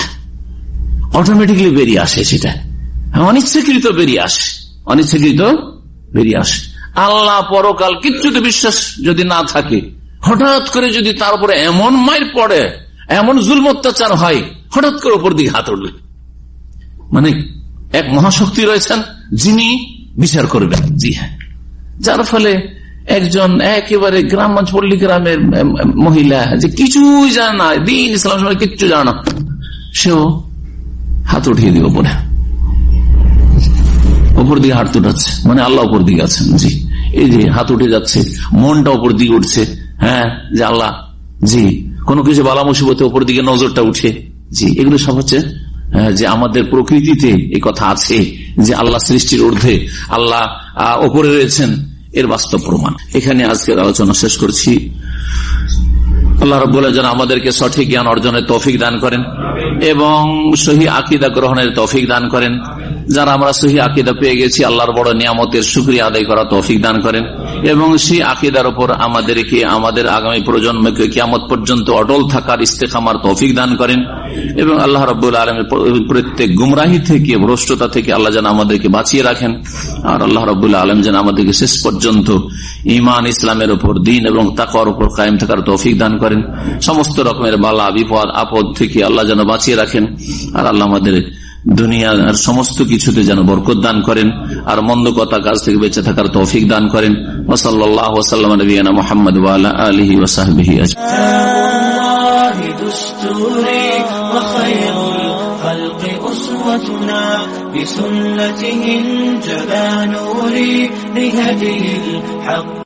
অটোমেটিকলি বেরিয়ে আসে সেটা। অনিচ্ছাকৃত বেরিয়ে আসে। অনিচ্ছাকৃত বেরিয়ে আসে। আল্লাহ পরকাল কিচ্ছুতে বিশ্বাস যদি না থাকে, হঠাৎ করে যদি তার উপরে এমন মায়ের পড়ে, এমন জুল অত্যাচার হয়, হঠাৎ করে ওপর দিকে হাত উঠবে। মানে এক মহাশক্তি রয়েছেন যিনি বিচার করবেন। জি হ্যাঁ। যার ফলে একজন একেবারে গ্রাম পল্লী গ্রামের মহিলা যে কিছুই জানে দিন ইসলাম কিচ্ছু জানে সেও হাত উঠিয়ে দিব পরে ওপর দিকে হাত উঠাচ্ছে মানে আল্লাহ ওপর দিকে আছেন, জি। এই যে হাত উঠে যাচ্ছে, মনটা ওপর দিকে উঠছে হ্যাঁ যে আল্লাহ, জি। কোনো কিছু বালা মুসিবতে ওপর দিকে নজরটা উঠে, জি। এগুলো সব হচ্ছে যে আমাদের প্রকৃতিতে এই কথা আছে, যে আল্লাহ সৃষ্টির ঊর্ধ্বে আল্লাহ ওপরে রয়েছেন এর বাস্তব প্রমাণ। এখানে আজকের আলোচনা শেষ করছি। আল্লাহ রব যেন আমাদেরকে সঠিক জ্ঞান অর্জনের তৌফিক দান করেন এবং সহি আকিদা গ্রহণের তৌফিক দান করেন। যারা আমরা সহি আকিদা পেয়ে গেছি, আল্লাহর বড় নিয়ামতের সুক্রিয়া আদায় করা তৌফিক দান করেন। এবং সেই আকিদার উপর আমাদেরকে, আমাদের আগামী প্রজন্মকে কিয়ামত পর্যন্ত অটল থাকার ইস্তেখামার তৌফিক দান করেন। এবং আল্লাহ রব্বুল আলমের প্রত্যেক গুমরাহি থেকে, ভ্রষ্টতা থেকে আল্লাহ যেন আমাদেরকে বাঁচিয়ে রাখেন। আর আল্লাহ রবুল্লা আলম যেন আমাদেরকে শেষ পর্যন্ত ইমান ইসলামের উপর দিন এবং তাকর উপর কায়েম থাকার তৌফিক দান করেন। সমস্ত রকমের বালা, বিপদ, আপদ থেকে আল্লাহ যেন বাঁচিয়ে রাখেন। আর আল্লাহ আমাদের দুনিয়ার সমস্ত কিছুতে যেন বরকত দান করেন আর মন্দ কথা কাজ থেকে বেঁচে থাকার তৌফিক দান করেন ওসল্লাহ ওসাল্লাম নবীনা মোহাম্মদ আলহি ওসাহবিহি الخلق أسوتنا بسنته جبى نوري لهدي الحق